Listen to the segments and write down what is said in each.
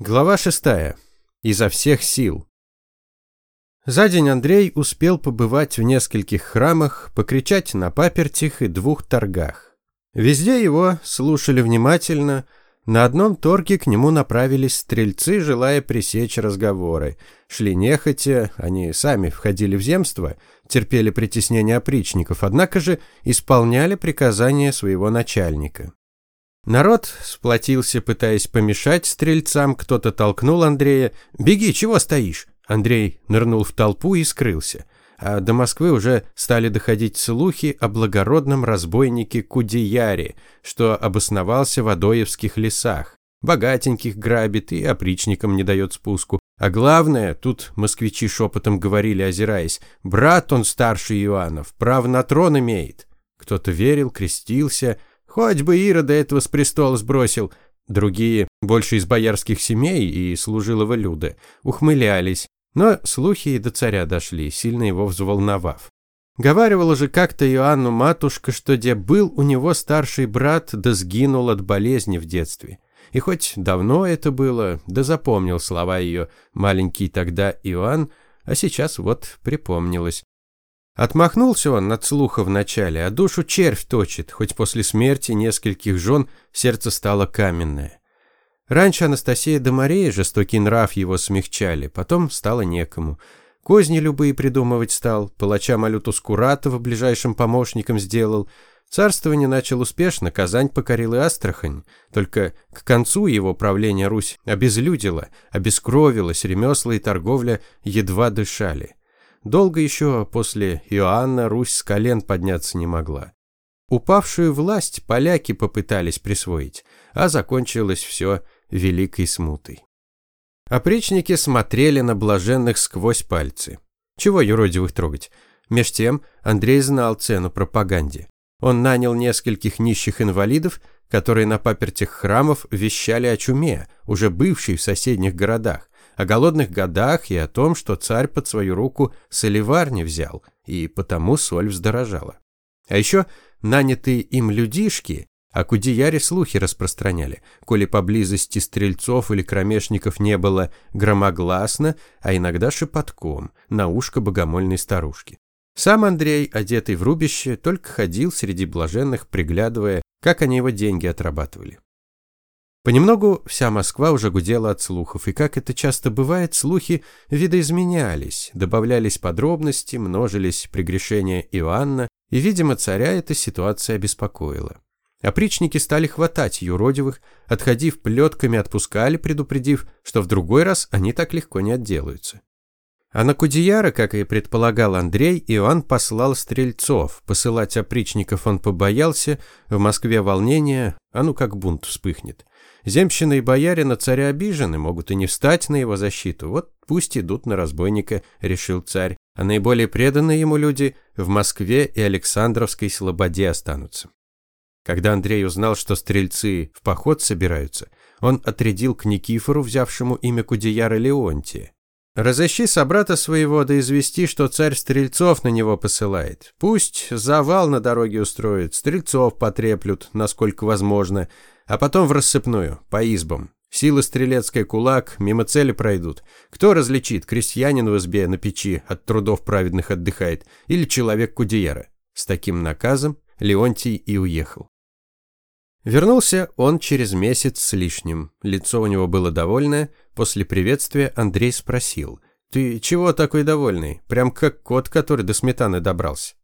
Глава шестая. Изо всех сил. За день Андрей успел побывать в нескольких храмах, покричать на папертях и двух торгах. Везде его слушали внимательно. На одном торге к нему направились стрельцы, желая пресечь разговоры. Шли нехотя, они сами входили в земство, терпели притеснение опричников, однако же исполняли приказания своего начальника. Народ сплотился, пытаясь помешать стрельцам, кто-то толкнул Андрея. «Беги, чего стоишь?» Андрей нырнул в толпу и скрылся. А до Москвы уже стали доходить слухи о благородном разбойнике Кудеяре, что обосновался в Адоевских лесах. Богатеньких грабит и опричникам не дает спуску. А главное, тут москвичи шепотом говорили, озираясь, брат он старше Иоаннов, прав на трон имеет. Кто-то верил, крестился, Хоть бы Ирода этого с престола сбросил. Другие, больше из боярских семей и служилого люда, ухмылялись. Но слухи и до царя дошли, сильно его взволновав. Говаривала же как-то Иоанну матушка, что где был у него старший брат, да сгинул от болезни в детстве. И хоть давно это было, да запомнил слова ее маленький тогда Иоанн, а сейчас вот припомнилось. Отмахнулся он от слуха вначале, а душу червь точит, хоть после смерти нескольких жен сердце стало каменное. Раньше Анастасия да Мария жестокий нрав его смягчали, потом стало некому. Козни любые придумывать стал, палача Малюту Скуратова ближайшим помощником сделал. Царствование начал успешно, Казань покорил и Астрахань. Только к концу его правления Русь обезлюдила, обескровилась, ремесла и торговля едва дышали. Долго еще после Иоанна Русь с колен подняться не могла. Упавшую власть поляки попытались присвоить, а закончилось все великой смутой. Опричники смотрели на блаженных сквозь пальцы. Чего юродивых трогать? Меж тем Андрей знал цену пропаганде. Он нанял нескольких нищих инвалидов, которые на папертях храмов вещали о чуме, уже бывшей в соседних городах, о голодных годах и о том, что царь под свою руку соливар не взял, и потому соль вздорожала. А еще нанятые им людишки о Кудеяре слухи распространяли, коли поблизости стрельцов или кромешников не было громогласно, а иногда шепотком, на ушко богомольной старушки. Сам Андрей, одетый в рубище, только ходил среди блаженных, приглядывая, как они его деньги отрабатывали. Понемногу вся Москва уже гудела от слухов, и, как это часто бывает, слухи видоизменялись, добавлялись подробности, множились прегрешения Иоанна, и, видимо, царя эта ситуация беспокоила. Опричники стали хватать юродивых, отходив плетками, отпускали, предупредив, что в другой раз они так легко не отделаются. А на Кудеяра, как и предполагал Андрей, Иоанн послал стрельцов. Посылать опричников он побоялся, в Москве волнение, а ну как бунт вспыхнет. Земщины и бояре на царя обижены, могут и не встать на его защиту. Вот пусть идут на разбойника, решил царь. А наиболее преданные ему люди в Москве и Александровской слободе останутся. Когда Андрей узнал, что стрельцы в поход собираются, он отрядил к Никифору, взявшему имя Кудеяра Леонтия. «Разыщи собрата своего, да извести, что царь стрельцов на него посылает. Пусть завал на дороге устроит, стрельцов потреплют, насколько возможно, а потом в рассыпную, по избам. Сила стрелецкая кулак, мимо цели пройдут. Кто различит, крестьянин в избе на печи от трудов праведных отдыхает или человек кудеяра? С таким наказом Леонтий и уехал. Вернулся он через месяц с лишним. Лицо у него было довольное. После приветствия Андрей спросил. «Ты чего такой довольный? Прям как кот, который до сметаны добрался».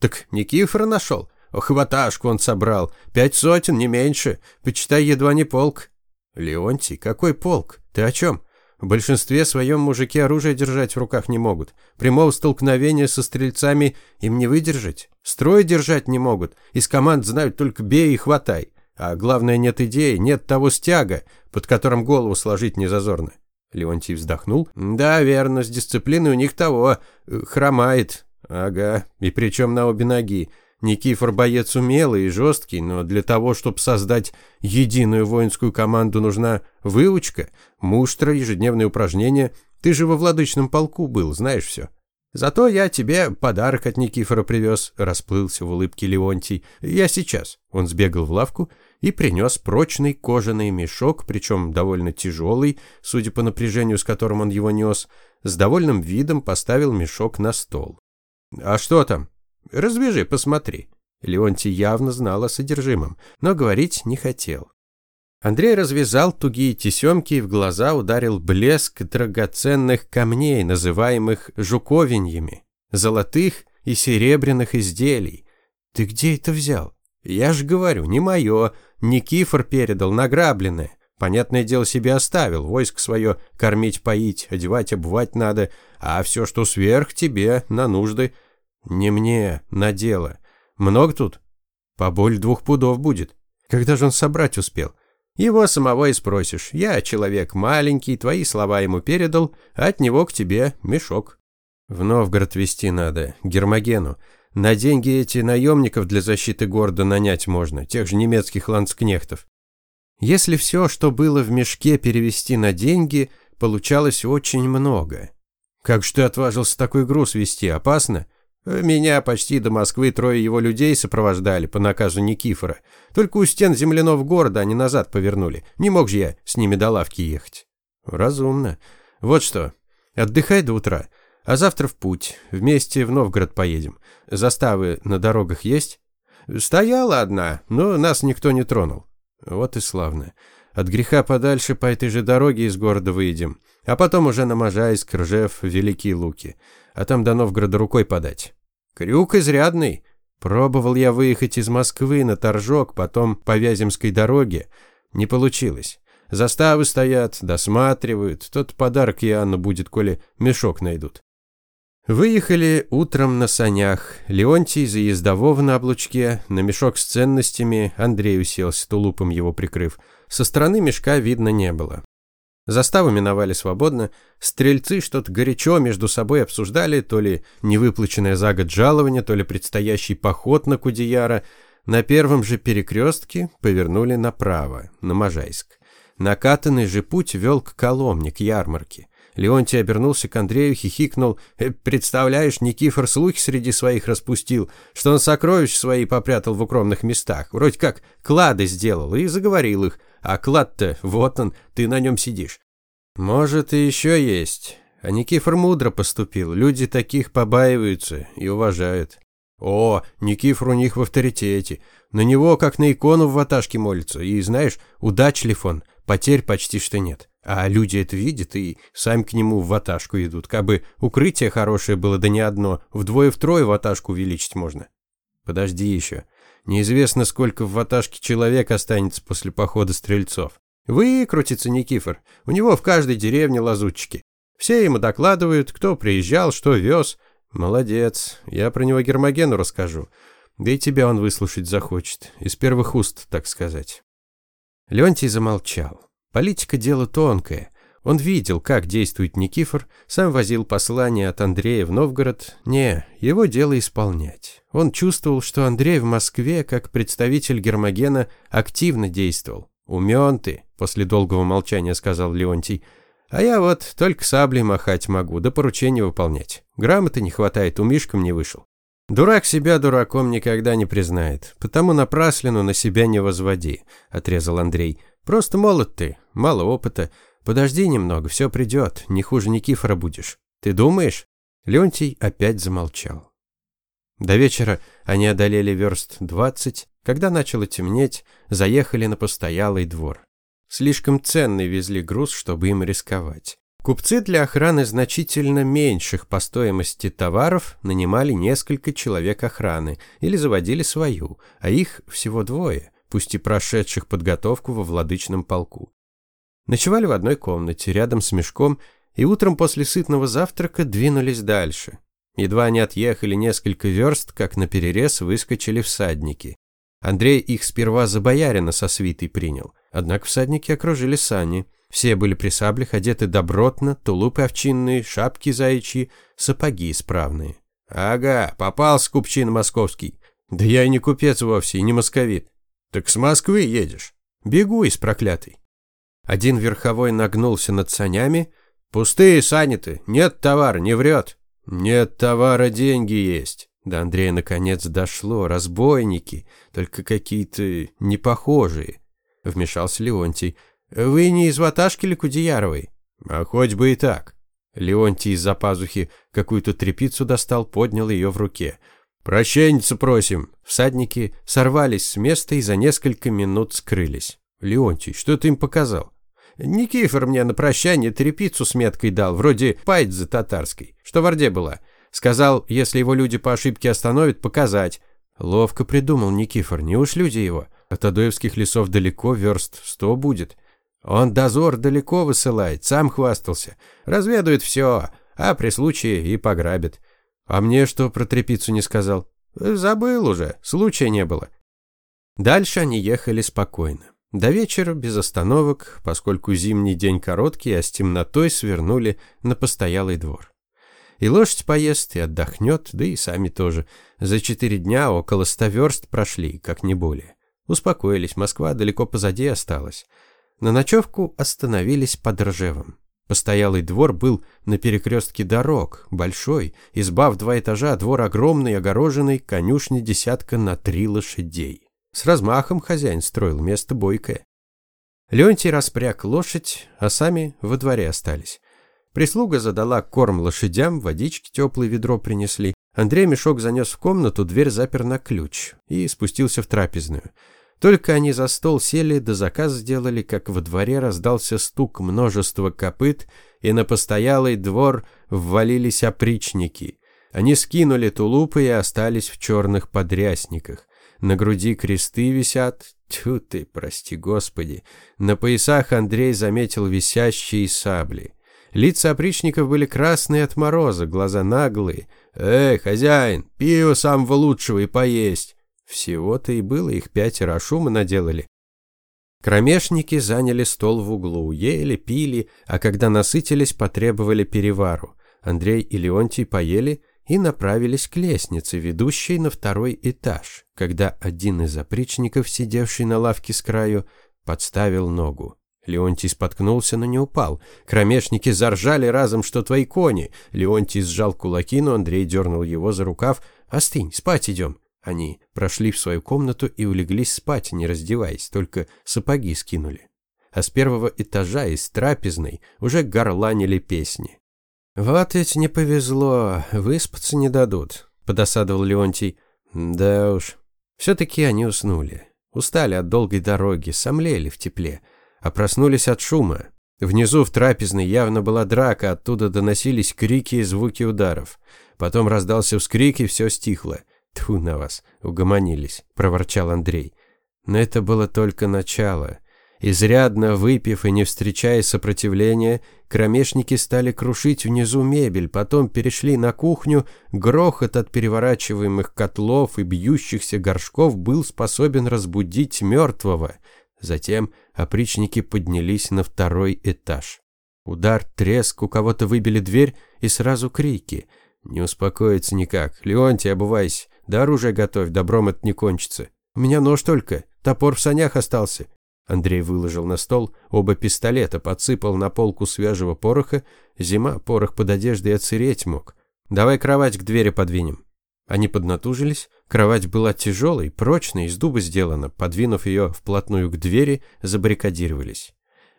«Так Никифора нашел?» Хваташку он собрал. Пять сотен, не меньше. Почитай, едва не полк. Леонтий, какой полк? Ты о чем? В большинстве своем мужики оружие держать в руках не могут. Прямого столкновения со стрельцами им не выдержать. Строй держать не могут. Из команд знают только бей и хватай. А главное, нет идеи, нет того стяга, под которым голову сложить не зазорно. Леонтий вздохнул. Да, верно, с дисциплиной у них того. Хромает. Ага, и причем на обе ноги. Никифор боец умелый и жесткий, но для того, чтобы создать единую воинскую команду, нужна выучка, муштра, ежедневные упражнения. Ты же во владычном полку был, знаешь все. Зато я тебе подарок от Никифора привез, расплылся в улыбке Леонтий. Я сейчас. Он сбегал в лавку и принес прочный кожаный мешок, причем довольно тяжелый, судя по напряжению, с которым он его нес, с довольным видом поставил мешок на стол. «А что там? Развяжи, посмотри». Леонтий явно знал о содержимом, но говорить не хотел. Андрей развязал тугие тесемки и в глаза ударил блеск драгоценных камней, называемых жуковиньями, золотых и серебряных изделий. «Ты где это взял?» «Я же говорю, не мое. Никифор передал, награбленное. Понятное дело, себе оставил. Войск свое кормить, поить, одевать, обувать надо. А все, что сверх, тебе, на нужды. Не мне, на дело. Много тут? Поболь двух пудов будет. Когда же он собрать успел? Его самого и спросишь. Я человек маленький, твои слова ему передал, а от него к тебе мешок. В Новгород везти надо, Гермогену. На деньги эти наемников для защиты города нанять можно, тех же немецких ландскнехтов. Если все, что было в мешке, перевести на деньги, получалось очень много. Как же ты отважился такой груз вести? Опасно? Меня почти до Москвы трое его людей сопровождали по наказу Никифора. Только у стен земляного города они назад повернули. Не мог же я с ними до лавки ехать. Разумно. Вот что. Отдыхай до утра. А завтра в путь. Вместе в Новгород поедем. Заставы на дорогах есть? Стояла одна, но нас никто не тронул. Вот и славно. От греха подальше по этой же дороге из города выйдем. А потом уже на Можайск, Ржев, Великие Луки. А там до Новгорода рукой подать. Крюк изрядный. Пробовал я выехать из Москвы на Торжок, потом по Вяземской дороге. Не получилось. Заставы стоят, досматривают. Тот подарок Иоанну будет, коли мешок найдут. Выехали утром на санях. Леонтий за ездового на облучке, на мешок с ценностями, Андрей уселся, тулупом его прикрыв. Со стороны мешка видно не было. Заставу миновали свободно. Стрельцы что-то горячо между собой обсуждали, то ли невыплаченное за год жалование, то ли предстоящий поход на Кудеяра. На первом же перекрестке повернули направо, на Можайск. Накатанный же путь вел к Коломне, к ярмарке. Леонтий обернулся к Андрею, хихикнул. «Э, «Представляешь, Никифор слухи среди своих распустил, что он сокровища свои попрятал в укромных местах. Вроде как клады сделал и заговорил их. А клад-то, вот он, ты на нем сидишь». «Может, и еще есть. А Никифор мудро поступил. Люди таких побаиваются и уважают». «О, Никифор у них в авторитете. На него, как на икону в ваташке молятся. И знаешь, удачлив он, потерь почти что нет». А люди это видят и сами к нему в ваташку идут. Как бы укрытие хорошее было, да не одно. Вдвое-втрое ваташку увеличить можно. Подожди еще. Неизвестно, сколько в ваташке человек останется после похода стрельцов. Выкрутится Никифор. У него в каждой деревне лазутчики. Все ему докладывают, кто приезжал, что вез. Молодец. Я про него Гермогену расскажу. Да и тебя он выслушать захочет. Из первых уст, так сказать. Леонтий замолчал. Политика – дело тонкое. Он видел, как действует Никифор, сам возил послание от Андрея в Новгород. Не, его дело исполнять. Он чувствовал, что Андрей в Москве, как представитель Гермогена, активно действовал. «Умен ты», – после долгого молчания сказал Леонтий. «А я вот только саблей махать могу, да поручения выполнять. Грамоты не хватает, умишком не вышел». «Дурак себя дураком никогда не признает, потому напраслину на себя не возводи», – отрезал Андрей. Просто молод ты, мало опыта. Подожди немного, все придет, не хуже Никифора будешь. Ты думаешь?» Леонтий опять замолчал. До вечера они одолели верст двадцать, когда начало темнеть, заехали на постоялый двор. Слишком ценный везли груз, чтобы им рисковать. Купцы для охраны значительно меньших по стоимости товаров нанимали несколько человек охраны или заводили свою, а их всего двое пусть и прошедших подготовку во владычном полку. Ночевали в одной комнате, рядом с мешком, и утром после сытного завтрака двинулись дальше. Едва они отъехали несколько верст, как на перерез выскочили всадники. Андрей их сперва за боярина со свитой принял, однако всадники окружили сани. Все были при саблях, одеты добротно, тулупы овчинные, шапки заячьи, сапоги исправные. «Ага, попался купчин московский. Да я и не купец вовсе, и не московит. «Так с Москвы едешь?» «Бегу из проклятой». Один верховой нагнулся над санями. «Пустые сани-то, нет товара, не врет». «Нет товара, деньги есть». До Андрея наконец дошло. Разбойники, только какие-то непохожие. Вмешался Леонтий. «Вы не из ваташки Ликудияровой?» «А хоть бы и так». Леонтий из-за пазухи какую-то трепицу достал, поднял ее в руке. «Прощенницу просим!» Всадники сорвались с места и за несколько минут скрылись. «Леонтий, что ты им показал?» «Никифор мне на прощание трепицу с меткой дал, вроде пайдзы татарской, что в Орде была. Сказал, если его люди по ошибке остановят, показать». Ловко придумал Никифор, не уж люди его. От Адоевских лесов далеко, верст сто будет. Он дозор далеко высылает, сам хвастался. Разведует все, а при случае и пограбит. А мне что про трепицу не сказал? Забыл уже, случая не было. Дальше они ехали спокойно. До вечера без остановок, поскольку зимний день короткий, а с темнотой свернули на постоялый двор. И лошадь поест, и отдохнет, да и сами тоже. За четыре дня около ста верст прошли, как не более. Успокоились, Москва далеко позади осталась. На ночевку остановились под Ржевом. Постоялый двор был на перекрестке дорог, большой, изба в два этажа, двор огромный, огороженный, конюшни десятка на три лошадей. С размахом хозяин строил место бойкое. Леонтий распряг лошадь, а сами во дворе остались. Прислуга задала корм лошадям, водички теплое ведро принесли. Андрей мешок занес в комнату, дверь запер на ключ и спустился в трапезную. Только они за стол сели, да заказ сделали, как во дворе раздался стук множества копыт, и на постоялый двор ввалились опричники. Они скинули тулупы и остались в черных подрясниках. На груди кресты висят. Тьфу ты, прости господи. На поясах Андрей заметил висящие сабли. Лица опричников были красные от мороза, глаза наглые. «Эй, хозяин, пиво самого лучшего и поесть!» Всего-то и было, их пятеро, а шума наделали. Кромешники заняли стол в углу, ели, пили, а когда насытились, потребовали перевару. Андрей и Леонтий поели и направились к лестнице, ведущей на второй этаж, когда один из опричников, сидевший на лавке с краю, подставил ногу. Леонтий споткнулся, но не упал. Кромешники заржали разом, что твои кони. Леонтий сжал кулаки, но Андрей дернул его за рукав. «Остынь, спать идем». Они прошли в свою комнату и улеглись спать, не раздеваясь, только сапоги скинули. А с первого этажа из трапезной уже горланили песни. «Вот ведь не повезло, выспаться не дадут», – подосадовал Леонтий. «Да уж». Все-таки они уснули. Устали от долгой дороги, сомлели в тепле а проснулись от шума. Внизу в трапезной явно была драка, оттуда доносились крики и звуки ударов. Потом раздался вскрик, и все стихло. «Тьфу на вас, угомонились», – проворчал Андрей. Но это было только начало. Изрядно выпив и не встречая сопротивления, кромешники стали крушить внизу мебель, потом перешли на кухню, грохот от переворачиваемых котлов и бьющихся горшков был способен разбудить мертвого. Затем опричники поднялись на второй этаж. Удар, треск, у кого-то выбили дверь и сразу крики. Не успокоиться никак. Леонтий, обувайся. Да оружие готовь, добром это не кончится. У меня нож только, топор в санях остался. Андрей выложил на стол оба пистолета, подсыпал на полку свежего пороха. Зима, порох под одеждой отсыреть мог. Давай кровать к двери подвинем. Они поднатужились, кровать была тяжелой, прочной, из дуба сделана, подвинув ее вплотную к двери, забаррикадировались.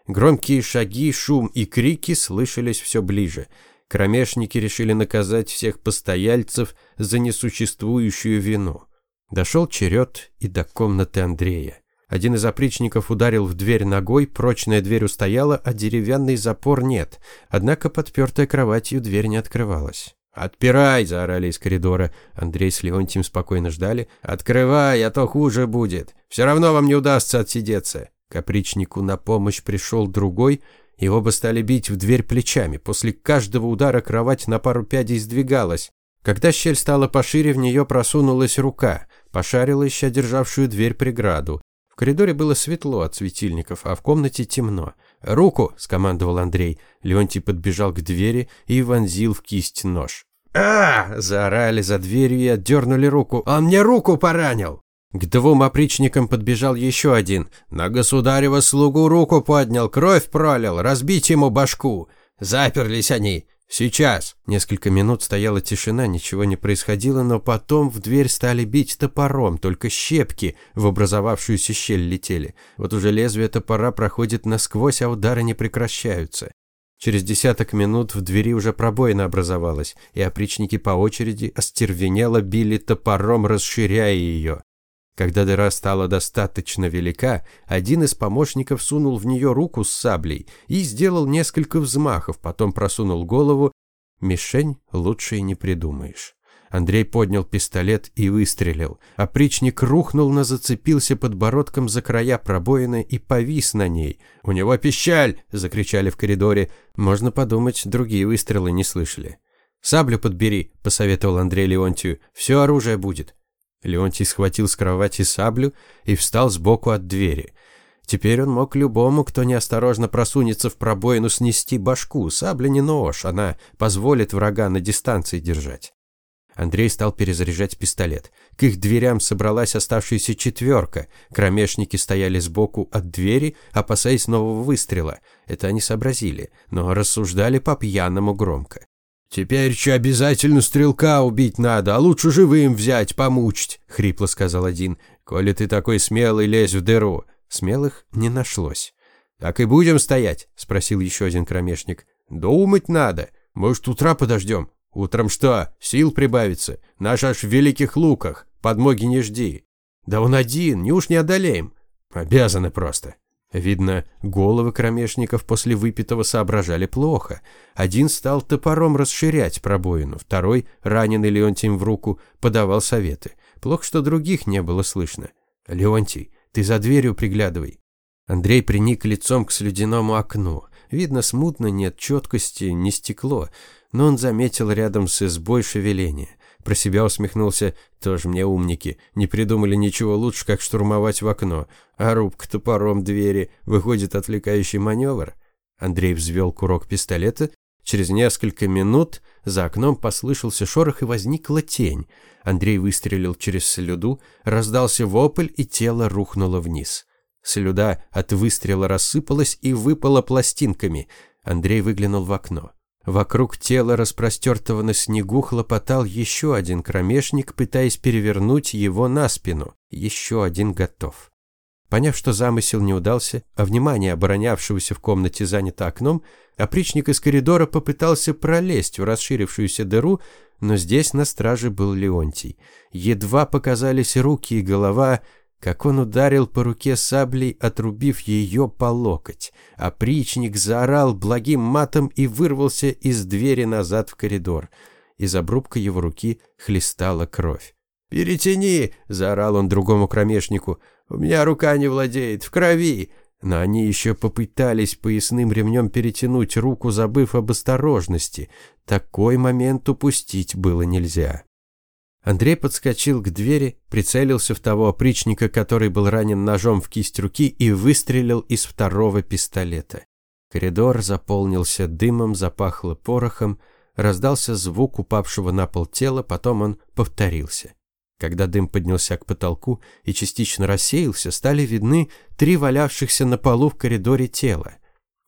Громкие шаги, шум и крики слышались все ближе. Кромешники решили наказать всех постояльцев за несуществующую вину. Дошел черед и до комнаты Андрея. Один из опричников ударил в дверь ногой, прочная дверь устояла, а деревянный запор нет, однако подпертая кроватью дверь не открывалась. «Отпирай!» – заорали из коридора. Андрей с Леонтием спокойно ждали. «Открывай, а то хуже будет. Все равно вам не удастся отсидеться». Капричнику на помощь пришел другой, и оба стали бить в дверь плечами. После каждого удара кровать на пару пядей сдвигалась. Когда щель стала пошире, в нее просунулась рука, пошарила ища державшую дверь преграду. В коридоре было светло от светильников, а в комнате темно. «Руку!» – скомандовал Андрей. Леонтий подбежал к двери и вонзил в кисть нож. а заорали за дверью и отдернули руку. «Он мне руку поранил!» К двум опричникам подбежал еще один. На государева слугу руку поднял, кровь пролил, разбить ему башку. Заперлись они. Сейчас!» Несколько минут стояла тишина, ничего не происходило, но потом в дверь стали бить топором, только щепки в образовавшуюся щель летели. Вот уже лезвие топора проходит насквозь, а удары не прекращаются. Через десяток минут в двери уже пробоина образовалась, и опричники по очереди остервенело били топором, расширяя ее. Когда дыра стала достаточно велика, один из помощников сунул в нее руку с саблей и сделал несколько взмахов, потом просунул голову. Мишень лучше и не придумаешь. Андрей поднял пистолет и выстрелил. Опричник рухнул, но зацепился подбородком за края пробоины и повис на ней. «У него пищаль!» – закричали в коридоре. Можно подумать, другие выстрелы не слышали. «Саблю подбери», – посоветовал Андрей Леонтию. «Все оружие будет». Леонтий схватил с кровати саблю и встал сбоку от двери. Теперь он мог любому, кто неосторожно просунется в пробоину, снести башку. Сабля не нож, она позволит врага на дистанции держать. Андрей стал перезаряжать пистолет. К их дверям собралась оставшаяся четверка. Кромешники стояли сбоку от двери, опасаясь нового выстрела. Это они сообразили, но рассуждали по-пьяному громко. «Теперь че обязательно стрелка убить надо, а лучше живым взять, помучить», — хрипло сказал один. «Коли ты такой смелый, лезь в дыру». Смелых не нашлось. «Так и будем стоять?» — спросил еще один кромешник. «Думать надо. Может, утра подождем? Утром что, сил прибавится? Наш аж в великих луках. Подмоги не жди». «Да он один, неуж не одолеем?» «Обязаны просто». Видно, головы кромешников после выпитого соображали плохо. Один стал топором расширять пробоину, второй, раненый Леонтием в руку, подавал советы. Плохо, что других не было слышно. «Леонтий, ты за дверью приглядывай». Андрей приник лицом к слюдяному окну. Видно, смутно, нет четкости, не стекло, но он заметил рядом с избой шевеление. Про себя усмехнулся. Тоже мне умники. Не придумали ничего лучше, как штурмовать в окно. А рубка топором двери. Выходит отвлекающий маневр. Андрей взвел курок пистолета. Через несколько минут за окном послышался шорох и возникла тень. Андрей выстрелил через слюду, раздался вопль, и тело рухнуло вниз. Слюда от выстрела рассыпалась и выпала пластинками. Андрей выглянул в окно. Вокруг тела, распростертого на снегу, хлопотал еще один кромешник, пытаясь перевернуть его на спину. Еще один готов. Поняв, что замысел не удался, а внимание оборонявшегося в комнате занято окном, опричник из коридора попытался пролезть в расширившуюся дыру, но здесь на страже был Леонтий. Едва показались руки и голова, как он ударил по руке саблей, отрубив ее по локоть. Опричник заорал благим матом и вырвался из двери назад в коридор. Из обрубка его руки хлестала кровь. «Перетяни!» – заорал он другому кромешнику. «У меня рука не владеет, в крови!» Но они еще попытались поясным ремнем перетянуть руку, забыв об осторожности. Такой момент упустить было нельзя. Андрей подскочил к двери, прицелился в того опричника, который был ранен ножом в кисть руки, и выстрелил из второго пистолета. Коридор заполнился дымом, запахло порохом, раздался звук упавшего на пол тела, потом он повторился. Когда дым поднялся к потолку и частично рассеялся, стали видны три валявшихся на полу в коридоре тела.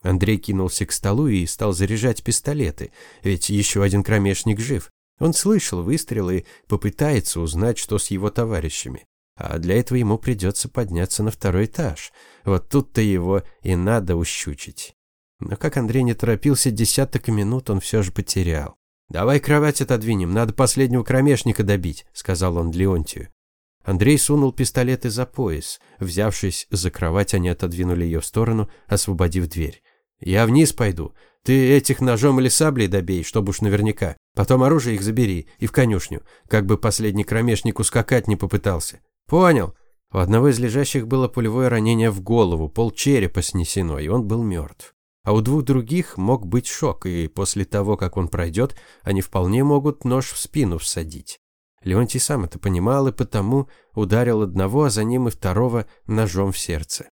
Андрей кинулся к столу и стал заряжать пистолеты, ведь еще один кромешник жив. Он слышал выстрелы и попытается узнать, что с его товарищами. А для этого ему придется подняться на второй этаж. Вот тут-то его и надо ущучить. Но как Андрей не торопился, десяток минут он все же потерял. «Давай кровать отодвинем, надо последнего кромешника добить», — сказал он Леонтию. Андрей сунул пистолеты за пояс. Взявшись за кровать, они отодвинули ее в сторону, освободив дверь. «Я вниз пойду. Ты этих ножом или саблей добей, чтобы уж наверняка. Потом оружие их забери и в конюшню, как бы последний кромешник ускакать не попытался. Понял? У одного из лежащих было пулевое ранение в голову, пол черепа снесено, и он был мертв. А у двух других мог быть шок, и после того, как он пройдет, они вполне могут нож в спину всадить. Леонтий сам это понимал и потому ударил одного, а за ним и второго ножом в сердце.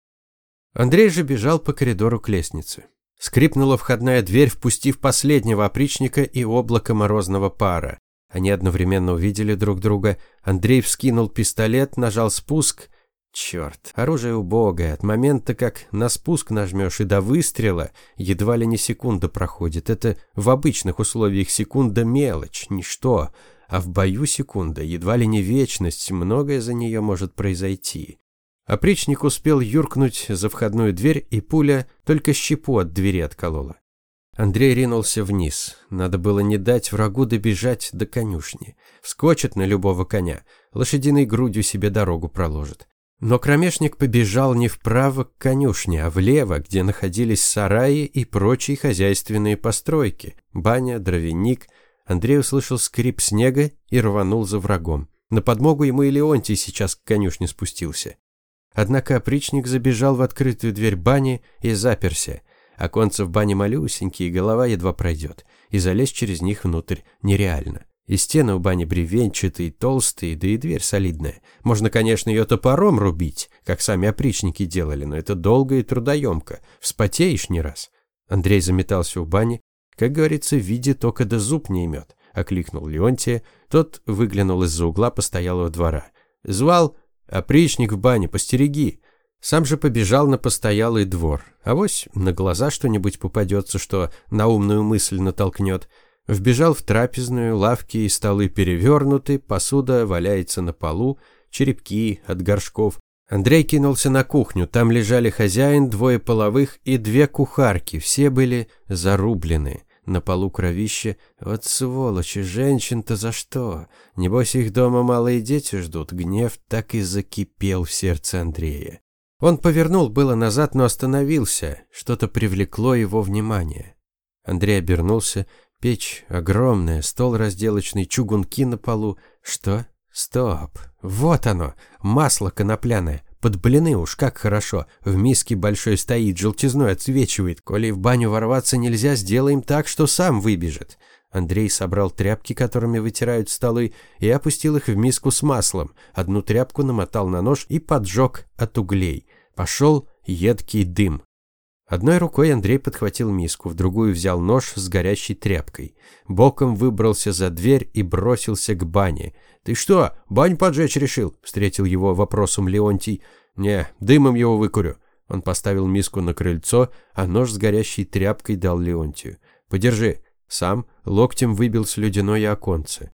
Андрей же бежал по коридору к лестнице. Скрипнула входная дверь, впустив последнего опричника и облако морозного пара. Они одновременно увидели друг друга. Андрей вскинул пистолет, нажал спуск, Черт, оружие убогое. От момента, как на спуск нажмешь и до выстрела, едва ли не секунда проходит. Это в обычных условиях секунда мелочь, ничто. А в бою секунда, едва ли не вечность, многое за нее может произойти. Опричник успел юркнуть за входную дверь, и пуля только щепу от двери отколола. Андрей ринулся вниз. Надо было не дать врагу добежать до конюшни. Вскочит на любого коня, лошадиной грудью себе дорогу проложит. Но кромешник побежал не вправо к конюшне, а влево, где находились сараи и прочие хозяйственные постройки. Баня, дровяник. Андрей услышал скрип снега и рванул за врагом. На подмогу ему и Леонтий сейчас к конюшне спустился. Однако опричник забежал в открытую дверь бани и заперся. Оконца в бане малюсенькие, голова едва пройдет, и залезть через них внутрь нереально. И стены у бани бревенчатые, толстые, да и дверь солидная. Можно, конечно, ее топором рубить, как сами опричники делали, но это долго и трудоемко. Вспотеешь не раз. Андрей заметался у бани. Как говорится, в виде тока да зуб не имет. Окликнул Леонтия. Тот выглянул из-за угла постоялого двора. Звал «Опричник в бане, постереги!» Сам же побежал на постоялый двор. Авось на глаза что-нибудь попадется, что на умную мысль натолкнет. Вбежал в трапезную, лавки и столы перевернуты, посуда валяется на полу, черепки от горшков. Андрей кинулся на кухню, там лежали хозяин, двое половых и две кухарки, все были зарублены. На полу кровище. Вот сволочи, женщин-то за что? Небось их дома малые дети ждут. Гнев так и закипел в сердце Андрея. Он повернул было назад, но остановился. Что-то привлекло его внимание. Андрей обернулся. Печь огромная, стол разделочный, чугунки на полу. Что? Стоп. Вот оно. Масло конопляное. Под блины уж как хорошо. В миске большой стоит, желтизной отсвечивает. Коли в баню ворваться нельзя, сделаем так, что сам выбежит. Андрей собрал тряпки, которыми вытирают столы, и опустил их в миску с маслом. Одну тряпку намотал на нож и поджег от углей. Пошел едкий дым. Одной рукой Андрей подхватил миску, в другую взял нож с горящей тряпкой. Боком выбрался за дверь и бросился к бане. «Ты что, бань поджечь решил?» – встретил его вопросом Леонтий. «Не, дымом его выкурю». Он поставил миску на крыльцо, а нож с горящей тряпкой дал Леонтию. «Подержи». Сам локтем выбил слюдяное оконце.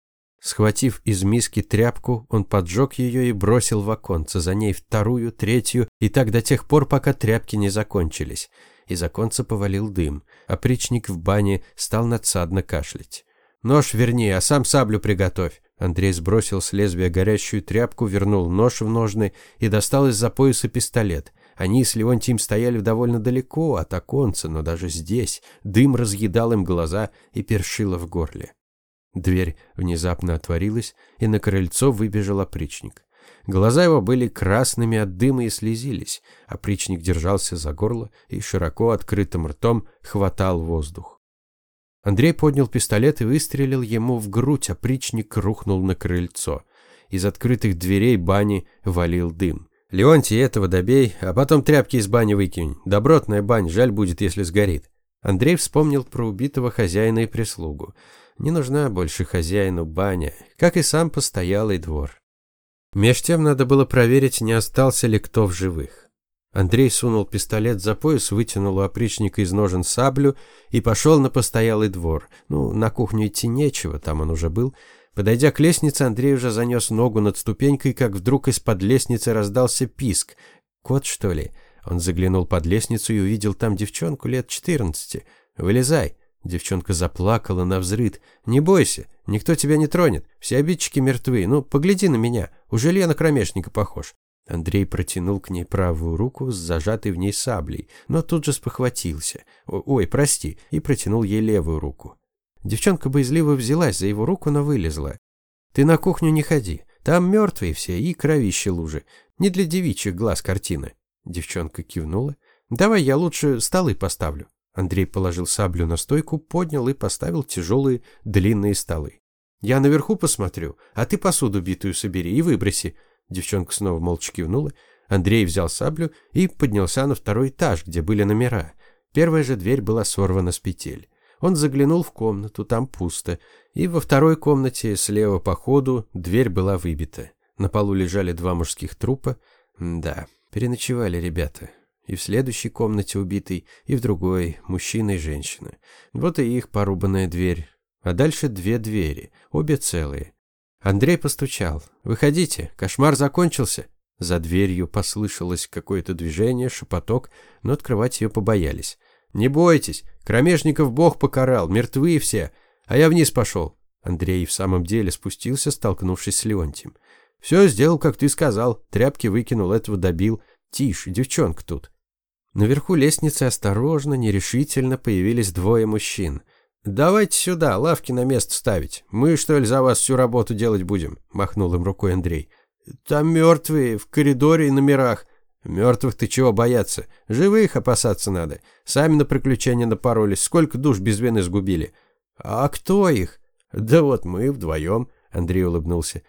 Схватив из миски тряпку, он поджег ее и бросил в оконце, за ней вторую, третью, и так до тех пор, пока тряпки не закончились. Из оконца повалил дым. Опричник в бане стал надсадно кашлять. «Нож верни, а сам саблю приготовь». Андрей сбросил с лезвия горящую тряпку, вернул нож в ножны и достал из-за пояса пистолет. Они с Леонтием стояли довольно далеко от оконца, но даже здесь дым разъедал им глаза и першило в горле. Дверь внезапно отворилась, и на крыльцо выбежал опричник. Глаза его были красными от дыма и слезились. Опричник держался за горло и широко открытым ртом хватал воздух. Андрей поднял пистолет и выстрелил ему в грудь, опричник рухнул на крыльцо. Из открытых дверей бани валил дым. «Леонтий, этого добей, а потом тряпки из бани выкинь. Добротная бань, жаль будет, если сгорит». Андрей вспомнил про убитого хозяина и прислугу. Не нужна больше хозяину баня, как и сам постоялый двор. Меж тем надо было проверить, не остался ли кто в живых. Андрей сунул пистолет за пояс, вытянул у опричника из ножен саблю и пошел на постоялый двор. Ну, на кухню идти нечего, там он уже был. Подойдя к лестнице, Андрей уже занес ногу над ступенькой, как вдруг из-под лестницы раздался писк. Кот, что ли? Он заглянул под лестницу и увидел там девчонку лет четырнадцати. «Вылезай!» Девчонка заплакала на взрыд. «Не бойся, никто тебя не тронет. Все обидчики мертвы. Ну, погляди на меня. Уже ли я на кромешника похож?» Андрей протянул к ней правую руку с зажатой в ней саблей, но тут же спохватился. «Ой, прости», и протянул ей левую руку. Девчонка боязливо взялась за его руку, но вылезла. «Ты на кухню не ходи. Там мертвые все и кровище лужи. Не для девичьих глаз картина». Девчонка кивнула. «Давай я лучше столы поставлю». Андрей положил саблю на стойку, поднял и поставил тяжелые длинные столы. «Я наверху посмотрю, а ты посуду битую собери и выброси». Девчонка снова молча кивнула. Андрей взял саблю и поднялся на второй этаж, где были номера. Первая же дверь была сорвана с петель. Он заглянул в комнату, там пусто. И во второй комнате, слева по ходу, дверь была выбита. На полу лежали два мужских трупа. Да, переночевали ребята. И в следующей комнате убитый, и в другой мужчина и женщина. Вот и их порубанная дверь. А дальше две двери, обе целые. Андрей постучал. «Выходите, кошмар закончился». За дверью послышалось какое-то движение, шепоток, но открывать ее побоялись. «Не бойтесь, кромешников бог покарал, мертвые все, а я вниз пошел». Андрей в самом деле спустился, столкнувшись с Леонтием. «Все сделал, как ты сказал, тряпки выкинул, этого добил. Тише, девчонка тут». Наверху лестницы осторожно, нерешительно появились двое мужчин. «Давайте сюда, лавки на место ставить. Мы, что ли, за вас всю работу делать будем?» – махнул им рукой Андрей. «Там мертвые, в коридоре и номерах. Мертвых ты чего бояться? Живых опасаться надо. Сами на приключения напоролись. Сколько душ без вины сгубили?» «А кто их?» «Да вот мы вдвоем», – Андрей улыбнулся.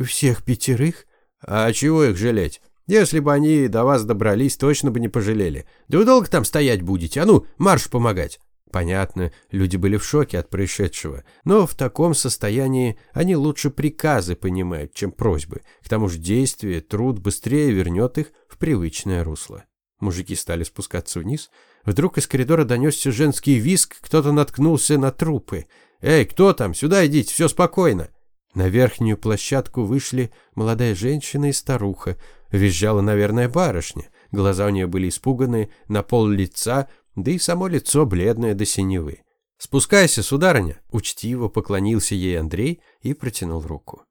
«Всех пятерых?» «А чего их жалеть? Если бы они до вас добрались, точно бы не пожалели. Да вы долго там стоять будете? А ну, марш помогать!» Понятно, люди были в шоке от происшедшего, но в таком состоянии они лучше приказы понимают, чем просьбы. К тому же действие, труд быстрее вернет их в привычное русло. Мужики стали спускаться вниз. Вдруг из коридора донесся женский визг, кто-то наткнулся на трупы. «Эй, кто там? Сюда идите, все спокойно!» На верхнюю площадку вышли молодая женщина и старуха. Визжала, наверное, барышня. Глаза у нее были испуганные, на пол лица, да и само лицо бледное до синевы. «Спускайся, сударыня!» – учтиво поклонился ей Андрей и протянул руку.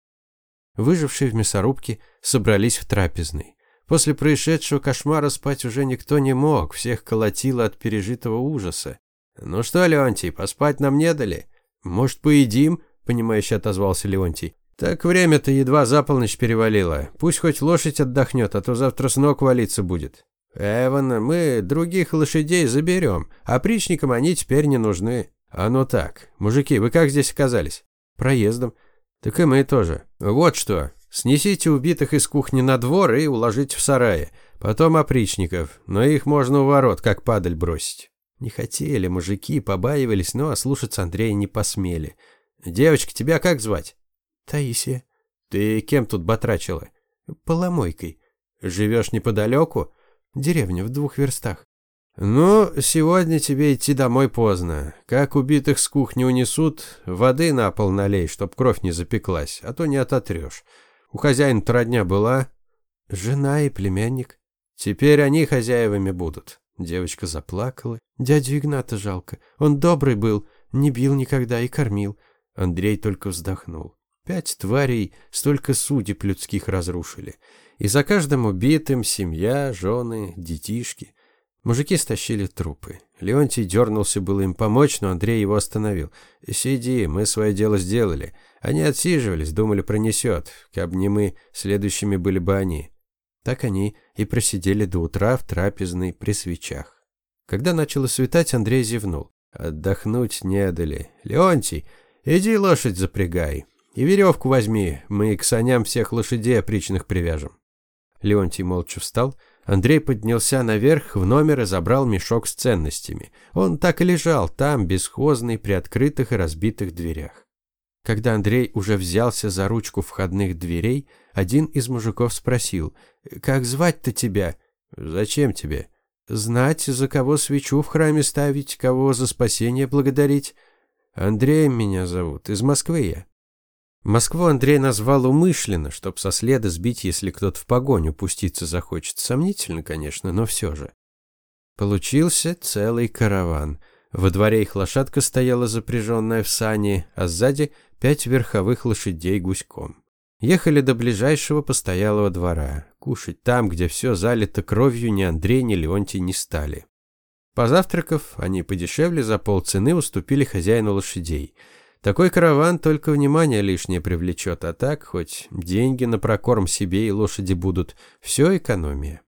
Выжившие в мясорубке собрались в трапезной. После происшедшего кошмара спать уже никто не мог, всех колотило от пережитого ужаса. «Ну что, Леонтий, поспать нам не дали? Может, поедим?» – понимающе отозвался Леонтий. «Так время-то едва за полночь перевалило. Пусть хоть лошадь отдохнет, а то завтра с ног валиться будет». «Эвана, мы других лошадей заберем, а причникам они теперь не нужны». «А ну так, мужики, вы как здесь оказались?» «Проездом». «Так и мы тоже. Вот что, снесите убитых из кухни на двор и уложите в сарае. Потом опричников, но их можно у ворот, как падаль бросить». Не хотели мужики, побаивались, но слушаться Андрея не посмели. «Девочка, тебя как звать?» «Таисия». «Ты кем тут батрачила?» «Поломойкой». «Живешь неподалеку?» «Деревня в двух верстах». «Ну, сегодня тебе идти домой поздно. Как убитых с кухни унесут, воды на пол налей, чтоб кровь не запеклась, а то не ототрешь. У хозяина трудня была?» «Жена и племянник». «Теперь они хозяевами будут». Девочка заплакала. «Дядю Игната жалко. Он добрый был, не бил никогда и кормил». Андрей только вздохнул. Пять тварей столько судеб людских разрушили. И за каждым убитым семья, жены, детишки. Мужики стащили трупы. Леонтий дернулся было им помочь, но Андрей его остановил. «Сиди, мы свое дело сделали. Они отсиживались, думали, пронесет. Каб не мы, следующими были бы они». Так они и просидели до утра в трапезной при свечах. Когда начало светать, Андрей зевнул. Отдохнуть не дали. «Леонтий, иди лошадь запрягай. И веревку возьми, мы к саням всех лошадей опричных привяжем». Леонтий молча встал. Андрей поднялся наверх в номер и забрал мешок с ценностями. Он так и лежал там, бесхозный, при открытых и разбитых дверях. Когда Андрей уже взялся за ручку входных дверей, один из мужиков спросил, «Как звать-то тебя?» «Зачем тебе?» «Знать, за кого свечу в храме ставить, кого за спасение благодарить». «Андреем меня зовут, из Москвы я». Москву Андрей назвал умышленно, чтоб со следа сбить, если кто-то в погоню пуститься захочет. Сомнительно, конечно, но все же. Получился целый караван. Во дворе их лошадка стояла запряженная в сани, а сзади пять верховых лошадей гуськом. Ехали до ближайшего постоялого двора. Кушать там, где все залито кровью, ни Андрей, ни Леонтий не стали. Позавтракав, они подешевле за полцены уступили хозяину лошадей – такой караван только внимание лишнее привлечет, а так хоть деньги на прокорм себе и лошади будут. Все экономия.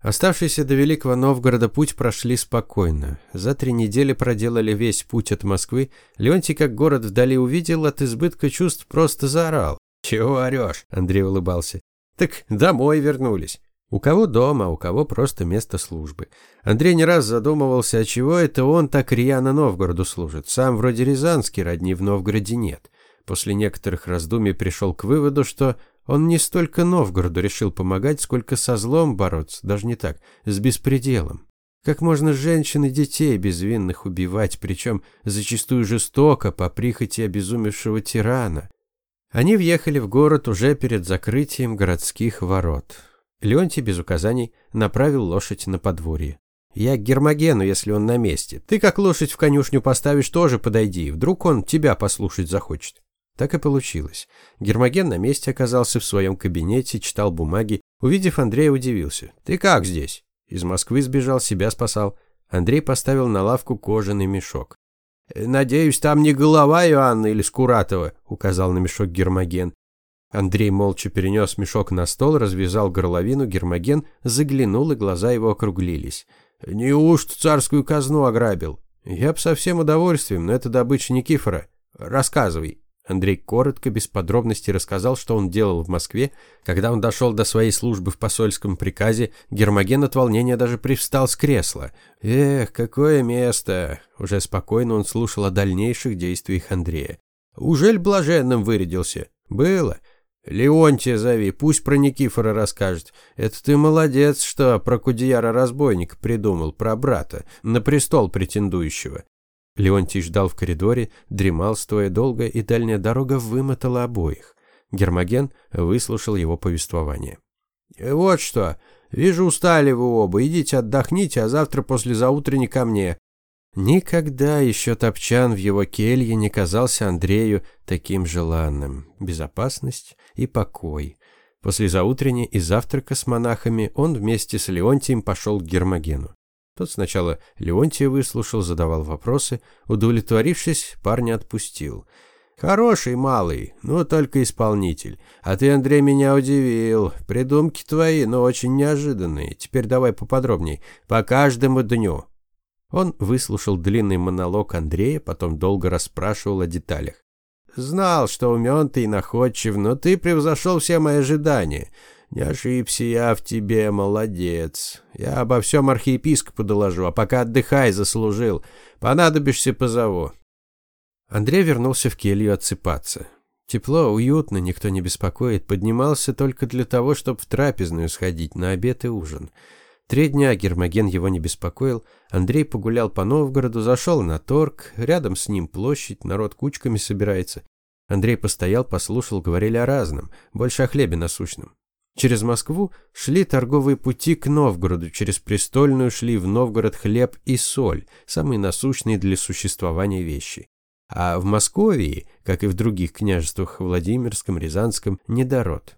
Оставшийся до Великого Новгорода путь прошли спокойно. За три недели проделали весь путь от Москвы. Леонтий, как город вдали увидел, от избытка чувств просто заорал. «Чего орешь?» – Андрей улыбался. «Так домой вернулись». У кого дома, у кого просто место службы. Андрей не раз задумывался, а чего это он так рьяно Новгороду служит. Сам вроде Рязанский, родни в Новгороде нет. После некоторых раздумий пришел к выводу, что Он не столько Новгороду решил помогать, сколько со злом бороться, даже не так, с беспределом. Как можно женщин и детей безвинных убивать, причем зачастую жестоко, по прихоти обезумевшего тирана? Они въехали в город уже перед закрытием городских ворот. Леонтий без указаний направил лошадь на подворье. «Я к Гермогену, если он на месте. Ты как лошадь в конюшню поставишь, тоже подойди. Вдруг он тебя послушать захочет». Так и получилось. Гермоген на месте оказался в своем кабинете, читал бумаги. Увидев Андрея, удивился. «Ты как здесь?» Из Москвы сбежал, себя спасал. Андрей поставил на лавку кожаный мешок. «Надеюсь, там не голова Иоанна или Скуратова», — указал на мешок Гермоген. Андрей молча перенес мешок на стол, развязал горловину, Гермоген заглянул, и глаза его округлились. «Неужто царскую казну ограбил?» «Я б со всем удовольствием, но это добыча Никифора. Рассказывай». Андрей коротко, без подробностей рассказал, что он делал в Москве. Когда он дошел до своей службы в посольском приказе, Гермоген от волнения даже привстал с кресла. «Эх, какое место!» Уже спокойно он слушал о дальнейших действиях Андрея. «Ужель блаженным вырядился?» «Было. Леонтия зови, пусть про Никифора расскажет. Это ты молодец, что про Кудеяра-разбойника придумал, про брата, на престол претендующего. Леонтий ждал в коридоре, дремал стоя долго, и дальняя дорога вымотала обоих. Гермоген выслушал его повествование. «Вот что. Вижу, устали вы оба. Идите отдохните, а завтра после заутренней ко мне». Никогда еще Топчан в его келье не казался Андрею таким желанным. Безопасность и покой. После заутренней и завтрака с монахами он вместе с Леонтием пошел к Гермогену. Тот сначала Леонтия выслушал, задавал вопросы. Удовлетворившись, парня отпустил. «Хороший малый, но только исполнитель. А ты, Андрей, меня удивил. Придумки твои, но очень неожиданные. Теперь давай поподробней. По каждому дню». Он выслушал длинный монолог Андрея, потом долго расспрашивал о деталях. «Знал, что умен ты и находчив, но ты превзошел все мои ожидания. Не ошибся я в тебе, молодец. Я обо всем архиепископу доложу, а пока отдыхай, заслужил. Понадобишься, позову. Андрей вернулся в келью отсыпаться. Тепло, уютно, никто не беспокоит. Поднимался только для того, чтобы в трапезную сходить на обед и ужин. Три дня Гермоген его не беспокоил. Андрей погулял по Новгороду, зашел на торг. Рядом с ним площадь, народ кучками собирается. Андрей постоял, послушал, говорили о разном, больше о хлебе насущном. Через Москву шли торговые пути к Новгороду, через Престольную шли в Новгород хлеб и соль, самые насущные для существования вещи. А в Московии, как и в других княжествах Владимирском, Рязанском, недород.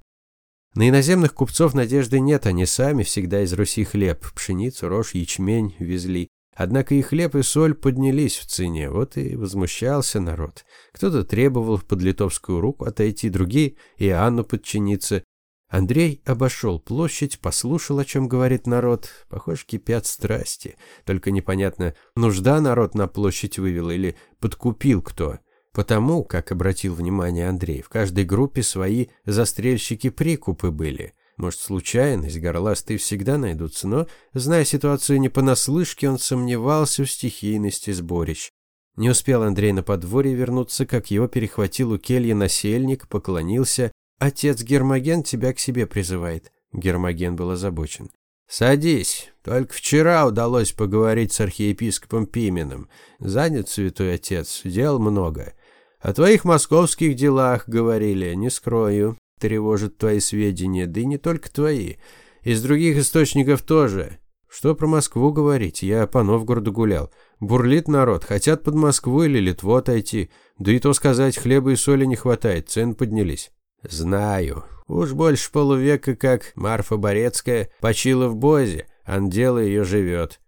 На иноземных купцов надежды нет, они сами всегда из Руси хлеб, пшеницу, рожь, ячмень везли. Однако и хлеб, и соль поднялись в цене, вот и возмущался народ. Кто-то требовал под литовскую руку отойти, другие и Анну подчиниться, Андрей обошел площадь, послушал, о чем говорит народ. Похоже, кипят страсти. Только непонятно, нужда народ на площадь вывел или подкупил кто. Потому, как обратил внимание Андрей, в каждой группе свои застрельщики-прикупы были. Может, случайность, горластые всегда найдутся, но, зная ситуацию не понаслышке, он сомневался в стихийности сборищ. Не успел Андрей на подворье вернуться, как его перехватил у кельи насельник, поклонился «Отец Гермоген тебя к себе призывает». Гермоген был озабочен. «Садись. Только вчера удалось поговорить с архиепископом Пименом. Занят, святой отец, дел много. О твоих московских делах говорили, не скрою. Тревожат твои сведения, да и не только твои. Из других источников тоже. Что про Москву говорить? Я по Новгороду гулял. Бурлит народ, хотят под Москву или Литву отойти. Да и то сказать, хлеба и соли не хватает, цены поднялись. Знаю. Уж больше полувека, как Марфа Борецкая почила в Бозе, Андела ее живет.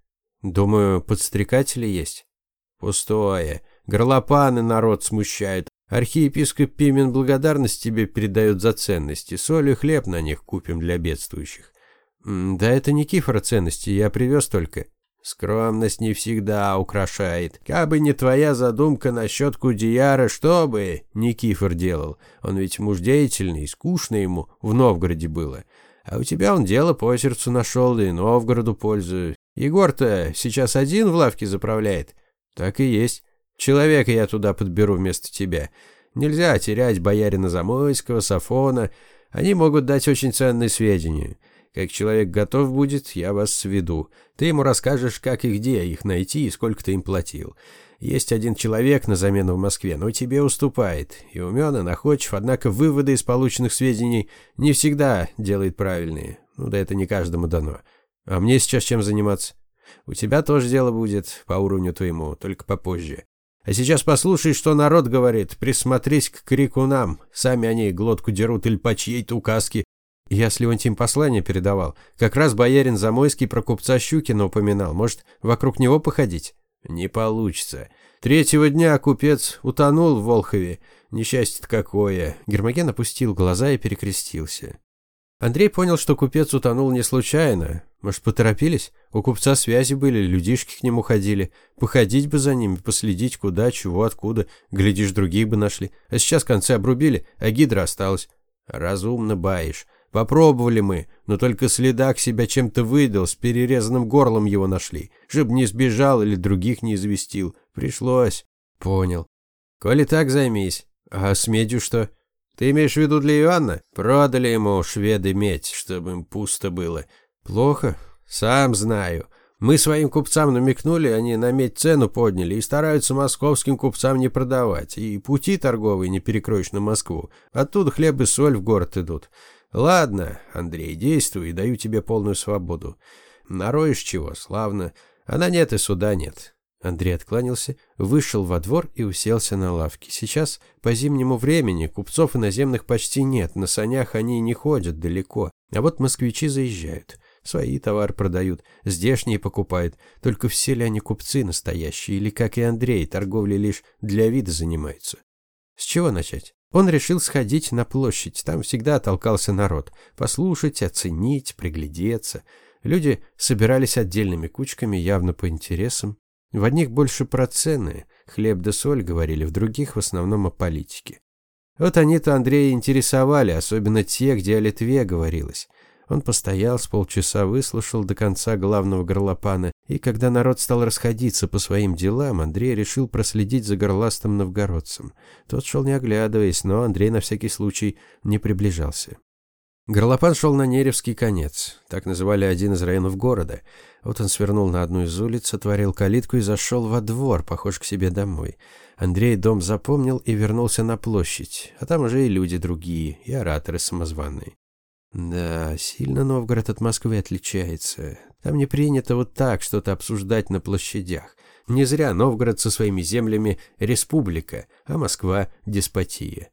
Думаю, подстрекатели есть. Пустое. Горлопаны народ смущают. Архиепископ Пимен благодарность тебе передает за ценности. Соль и хлеб на них купим для бедствующих. Да это не кифра ценности, я привез только. Скромность не всегда украшает. Кабы не твоя задумка насчет Кудияра, что бы Никифор делал? Он ведь муж деятельный, скучно ему в Новгороде было. А у тебя он дело по сердцу нашел, и Новгороду пользу. Егор-то сейчас один в лавке заправляет. Так и есть. Человека я туда подберу вместо тебя. Нельзя терять боярина Замойского, Сафона. Они могут дать очень ценные сведения. Как человек готов будет, я вас сведу. Ты ему расскажешь, как и где их найти и сколько ты им платил. Есть один человек на замену в Москве, но тебе уступает. И умен, и находчив, однако выводы из полученных сведений не всегда делает правильные. Ну да это не каждому дано. А мне сейчас чем заниматься? У тебя тоже дело будет по уровню твоему, только попозже. А сейчас послушай, что народ говорит. Присмотрись к крикунам. Сами они глотку дерут или по чьей-то указке. Я с Леонтием послание передавал. Как раз боярин Замойский про купца Щукина упоминал. Может, вокруг него походить? Не получится. Третьего дня купец утонул в Волхове. Несчастье-то какое. Гермоген опустил глаза и перекрестился. Андрей понял, что купец утонул не случайно. Может, поторопились? У купца связи были, людишки к нему ходили. Походить бы за ними, последить, куда, чего, откуда. Глядишь, других бы нашли. А сейчас концы обрубили, а гидра осталась. Разумно баишь. Попробовали мы, но только следак себя чем-то выдал, с перерезанным горлом его нашли. Чтоб не сбежал или других не известил. Пришлось. Понял. Коли так, займись. А с медью что? Ты имеешь в виду для Иоанна? Продали ему шведы медь, чтобы им пусто было. Плохо? Сам знаю. Мы своим купцам намекнули, они на медь цену подняли и стараются московским купцам не продавать. И пути торговые не перекроешь на Москву. Оттуда хлеб и соль в город идут. Ладно, Андрей, действуй, даю тебе полную свободу. Нароешь чего, славно. Она нет и суда нет. Андрей откланялся, вышел во двор и уселся на лавке. Сейчас, по зимнему времени, купцов иноземных почти нет, на санях они не ходят далеко. А вот москвичи заезжают. Свои товары продают, здешние покупают. Только все ли они купцы настоящие, или, как и Андрей, торговлей лишь для вида занимаются? С чего начать? Он решил сходить на площадь, там всегда толкался народ. Послушать, оценить, приглядеться. Люди собирались отдельными кучками, явно по интересам. В одних больше про цены, хлеб да соль говорили, в других в основном о политике. Вот они-то Андрея интересовали, особенно те, где о Литве говорилось. Он постоял с полчаса, выслушал до конца главного горлопана, и когда народ стал расходиться по своим делам, Андрей решил проследить за горластым новгородцем. Тот шел не оглядываясь, но Андрей на всякий случай не приближался. Горлопан шел на Неревский конец, так называли один из районов города. Вот он свернул на одну из улиц, отворил калитку и зашел во двор, похож к себе домой. Андрей дом запомнил и вернулся на площадь, а там уже и люди другие, и ораторы самозваные. Да, сильно Новгород от Москвы отличается. Там не принято вот так что-то обсуждать на площадях. Не зря Новгород со своими землями – республика, а Москва – деспотия.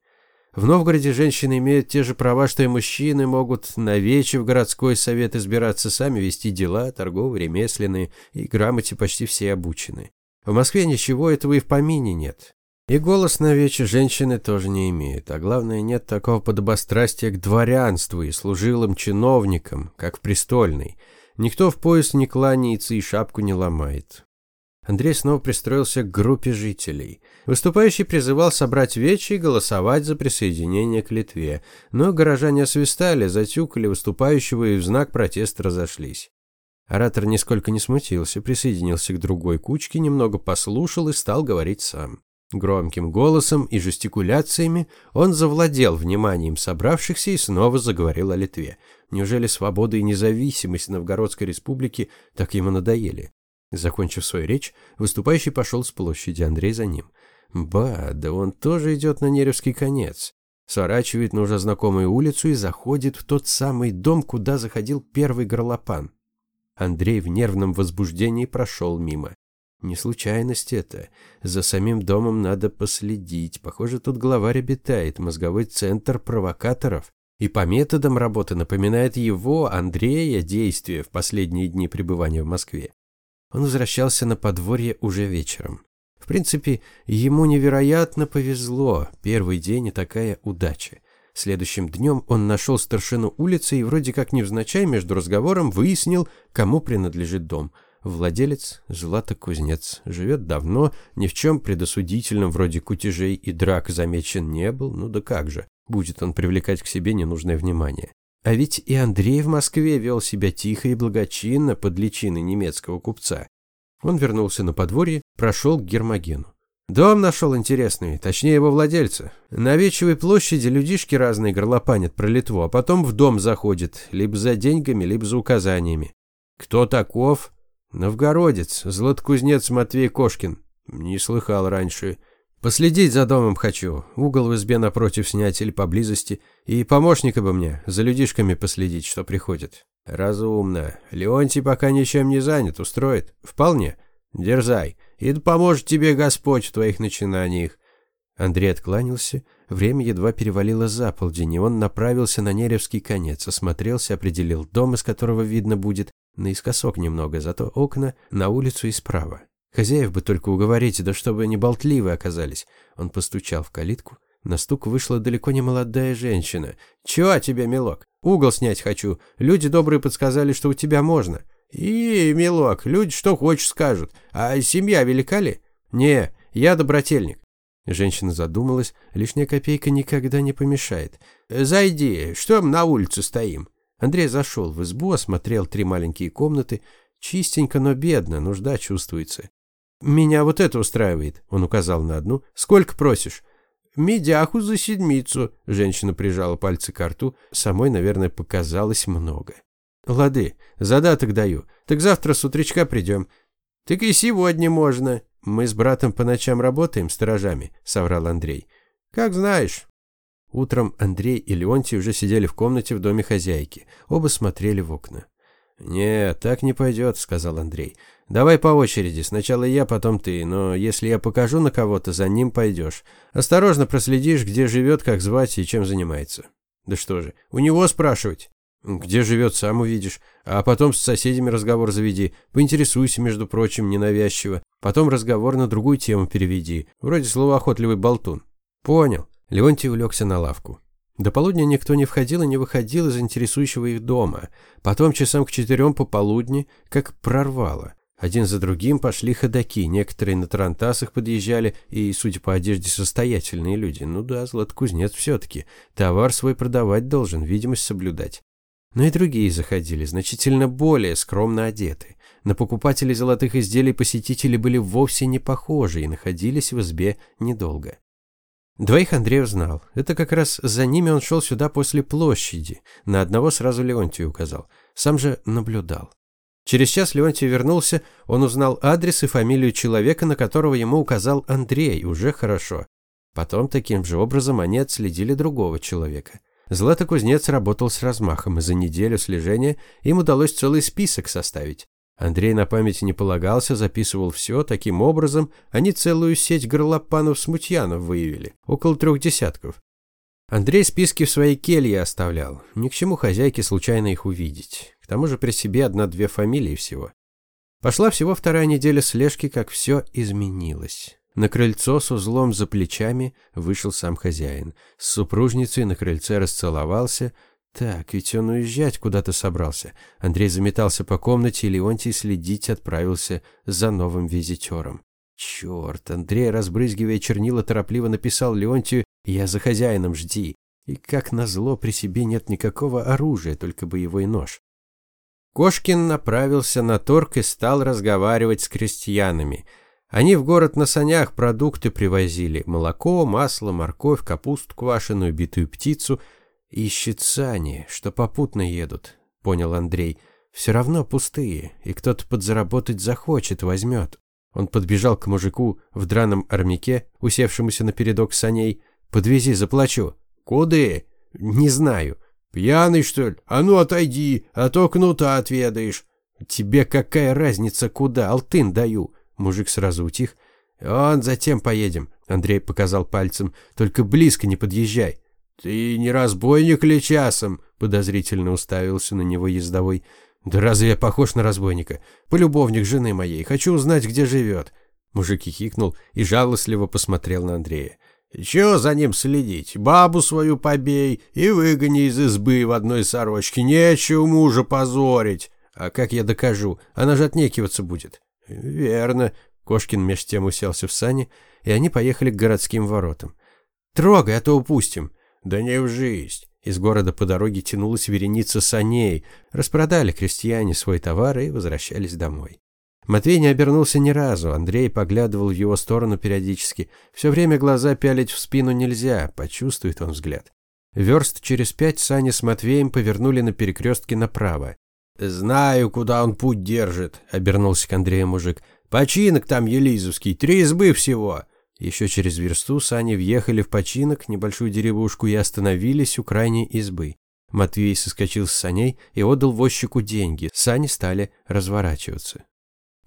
В Новгороде женщины имеют те же права, что и мужчины, могут на вече в городской совет избираться, сами вести дела, торговые, ремесленные, и грамоте почти все обучены. В Москве ничего этого и в помине нет. И голос на вече женщины тоже не имеют, а главное, нет такого подобострастия к дворянству и служилым чиновникам, как в престольной. Никто в пояс не кланяется и шапку не ломает. Андрей снова пристроился к группе жителей. Выступающий призывал собрать вечи и голосовать за присоединение к Литве, но горожане освистали, затюкали выступающего и в знак протеста разошлись. Оратор нисколько не смутился, присоединился к другой кучке, немного послушал и стал говорить сам. Громким голосом и жестикуляциями он завладел вниманием собравшихся и снова заговорил о Литве. Неужели свобода и независимость Новгородской республики так ему надоели? Закончив свою речь, выступающий пошел с площади, Андрей за ним. Ба, да он тоже идет на Неревский конец. Сворачивает на уже знакомую улицу и заходит в тот самый дом, куда заходил первый горлопан. Андрей в нервном возбуждении прошел мимо. Не случайность это. За самим домом надо последить. Похоже, тут главарь обитает, мозговой центр провокаторов. И по методам работы напоминает его, Андрея, действия в последние дни пребывания в Москве. Он возвращался на подворье уже вечером. В принципе, ему невероятно повезло. Первый день и такая удача. Следующим днем он нашел старшину улицы и вроде как невзначай между разговором выяснил, кому принадлежит дом – Владелец Злата-кузнец живет давно, ни в чем предосудительном вроде кутежей и драк замечен не был, ну да как же, будет он привлекать к себе ненужное внимание. А ведь и Андрей в Москве вел себя тихо и благочинно под личиной немецкого купца. Он вернулся на подворье, прошел к Гермогену. Дом нашел интересный, точнее его владельца. На Вечевой площади людишки разные горлопанят про Литву, а потом в дом заходит, либо за деньгами, либо за указаниями. Кто таков? Новгородец, златкузнец Матвей Кошкин. Не слыхал раньше. Последить за домом хочу, угол в избе напротив снять или поблизости, и помощника бы мне, за людишками последить, что приходит. Разумно. Леонтий пока ничем не занят, устроит. Вполне. Дерзай, и да поможет тебе Господь в твоих начинаниях. Андрей откланялся, время едва перевалило за полдень, и он направился на Неревский конец, осмотрелся, определил дом, из которого видно будет, наискосок немного, зато окна на улицу и справа. Хозяев бы только уговорить, да чтобы не болтливы оказались. Он постучал в калитку. На стук вышла далеко не молодая женщина. «Чего тебе, милок? Угол снять хочу. Люди добрые подсказали, что у тебя можно». «И, милок, люди что хочешь скажут. А семья велика ли?» «Не, я добротельник». Женщина задумалась. Лишняя копейка никогда не помешает. «Зайди, что мы на улице стоим?» Андрей зашел в избу, осмотрел три маленькие комнаты. Чистенько, но бедно, нужда чувствуется. «Меня вот это устраивает», — он указал на одну. «Сколько просишь?» «Медяху за седмицу», — женщина прижала пальцы к рту. Самой, наверное, показалось много. «Лады, задаток даю. Так завтра с утречка придем». «Так и сегодня можно. Мы с братом по ночам работаем сторожами», — соврал Андрей. «Как знаешь». Утром Андрей и Леонтий уже сидели в комнате в доме хозяйки. Оба смотрели в окна. «Нет, так не пойдет», — сказал Андрей. Давай по очереди, сначала я, потом ты, но если я покажу на кого-то, за ним пойдешь. Осторожно проследишь, где живет, как звать и чем занимается. Да что же, у него спрашивать? Где живет, сам увидишь. А потом с соседями разговор заведи. Поинтересуйся, между прочим, ненавязчиво. Потом разговор на другую тему переведи. Вроде словоохотливый болтун. Понял. Леонтий улегся на лавку. До полудня никто не входил и не выходил из интересующего их дома. Потом часам к четырем пополудни, как прорвало. Один за другим пошли ходаки, некоторые на тарантасах подъезжали, и, судя по одежде, состоятельные люди. Ну да, златкузнец все-таки. Товар свой продавать должен, видимость соблюдать. Но и другие заходили, значительно более скромно одеты. На покупателей золотых изделий посетители были вовсе не похожи и находились в избе недолго. Двоих Андрей узнал. Это как раз за ними он шел сюда после площади. На одного сразу Леонтию указал. Сам же наблюдал. Через час Леонтий вернулся, он узнал адрес и фамилию человека, на которого ему указал Андрей, уже хорошо. Потом таким же образом они отследили другого человека. Златокузнец работал с размахом, и за неделю слежения им удалось целый список составить. Андрей на памяти не полагался, записывал все, таким образом они целую сеть горлопанов-смутьянов выявили, около трех десятков. Андрей списки в своей келье оставлял, ни к чему хозяйке случайно их увидеть. К тому же при себе одна-две фамилии всего. Пошла всего вторая неделя слежки, как все изменилось. На крыльцо с узлом за плечами вышел сам хозяин. С супружницей на крыльце расцеловался. Так, ведь он уезжать куда-то собрался. Андрей заметался по комнате, и Леонтий следить отправился за новым визитером. Черт, Андрей, разбрызгивая чернила, торопливо написал Леонтию «Я за хозяином, жди». И как назло, при себе нет никакого оружия, только боевой нож. Кошкин направился на торг и стал разговаривать с крестьянами. Они в город на санях продукты привозили. Молоко, масло, морковь, капусту квашеную, битую птицу. Ищет сани, что попутно едут, понял Андрей. Все равно пустые, и кто-то подзаработать захочет, возьмет. Он подбежал к мужику в драном армяке, усевшемуся на передок саней. «Подвези, заплачу». «Куды?» «Не знаю». «Пьяный, что ли? А ну отойди, а то кнута отведаешь». «Тебе какая разница, куда? Алтын даю». Мужик сразу утих. «Он затем поедем», — Андрей показал пальцем. «Только близко не подъезжай». «Ты не разбойник ли часом?» — подозрительно уставился на него ездовой. «Да разве я похож на разбойника? Полюбовник жены моей. Хочу узнать, где живет». Мужик хихикнул и жалостливо посмотрел на Андрея. Чего за ним следить? Бабу свою побей и выгони из избы в одной сорочке. Нечего мужа позорить. А как я докажу? Она же отнекиваться будет. Верно. Кошкин меж тем уселся в сани, и они поехали к городским воротам. Трогай, а то упустим. Да не в жизнь. Из города по дороге тянулась вереница саней. Распродали крестьяне свой товар и возвращались домой. Матвей не обернулся ни разу, Андрей поглядывал в его сторону периодически. Все время глаза пялить в спину нельзя, почувствует он взгляд. Верст через пять Сани с Матвеем повернули на перекрестке направо. «Знаю, куда он путь держит», — обернулся к Андрею мужик. «Починок там Елизовский, три избы всего». Еще через версту сани въехали в починок, небольшую деревушку, и остановились у крайней избы. Матвей соскочил с саней и отдал возчику деньги. Сани стали разворачиваться.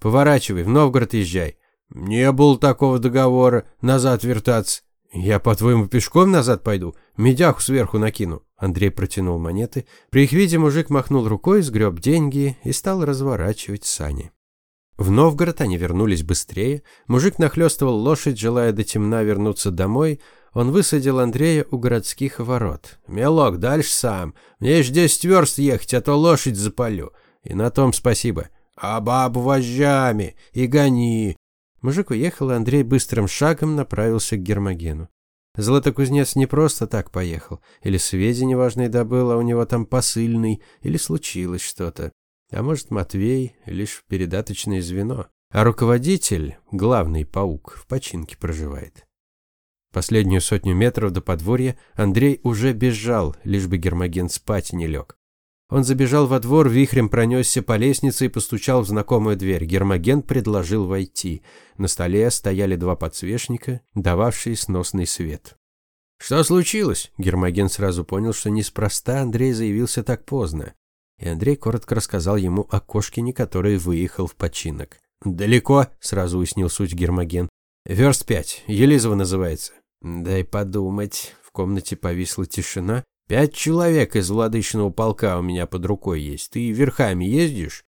«Поворачивай, в Новгород езжай». «Не было такого договора, назад вертаться». «Я, по-твоему, пешком назад пойду? Медяху сверху накину». Андрей протянул монеты. При их виде мужик махнул рукой, сгреб деньги и стал разворачивать сани. В Новгород они вернулись быстрее. Мужик нахлёстывал лошадь, желая до темна вернуться домой. Он высадил Андрея у городских ворот. «Мелок, дальше сам. Мне еще десять верст ехать, а то лошадь запалю. И на том спасибо. А бабу вожжами и гони». Мужик уехал, и Андрей быстрым шагом направился к Гермогену. Златокузнец не просто так поехал. Или сведения важные добыл, а у него там посыльный, или случилось что-то. А может, Матвей – лишь передаточное звено, а руководитель, главный паук, в починке проживает. Последнюю сотню метров до подворья Андрей уже бежал, лишь бы Гермоген спать не лег. Он забежал во двор, вихрем пронесся по лестнице и постучал в знакомую дверь. Гермоген предложил войти. На столе стояли два подсвечника, дававшие сносный свет. «Что случилось?» Гермоген сразу понял, что неспроста Андрей заявился так поздно и Андрей коротко рассказал ему о Кошкине, который выехал в починок. «Далеко?» – сразу уяснил суть Гермоген. «Верст пять. Елизово называется». «Дай подумать». В комнате повисла тишина. «Пять человек из владычного полка у меня под рукой есть. Ты верхами ездишь?»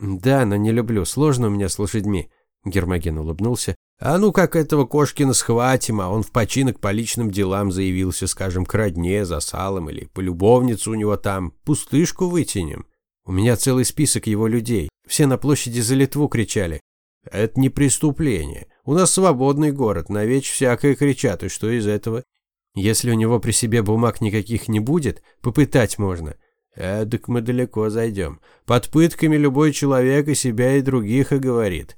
«Да, но не люблю. Сложно у меня с лошадьми». Гермоген улыбнулся. «А ну как этого Кошкина схватим, а он в починок по личным делам заявился, скажем, к родне, за салом или по любовницу у него там. Пустышку вытянем. У меня целый список его людей. Все на площади за Литву кричали. Это не преступление. У нас свободный город, на веч всякое кричат, и что из этого? Если у него при себе бумаг никаких не будет, попытать можно. Эдак мы далеко зайдем. Под пытками любой человек и себя, и других оговорит.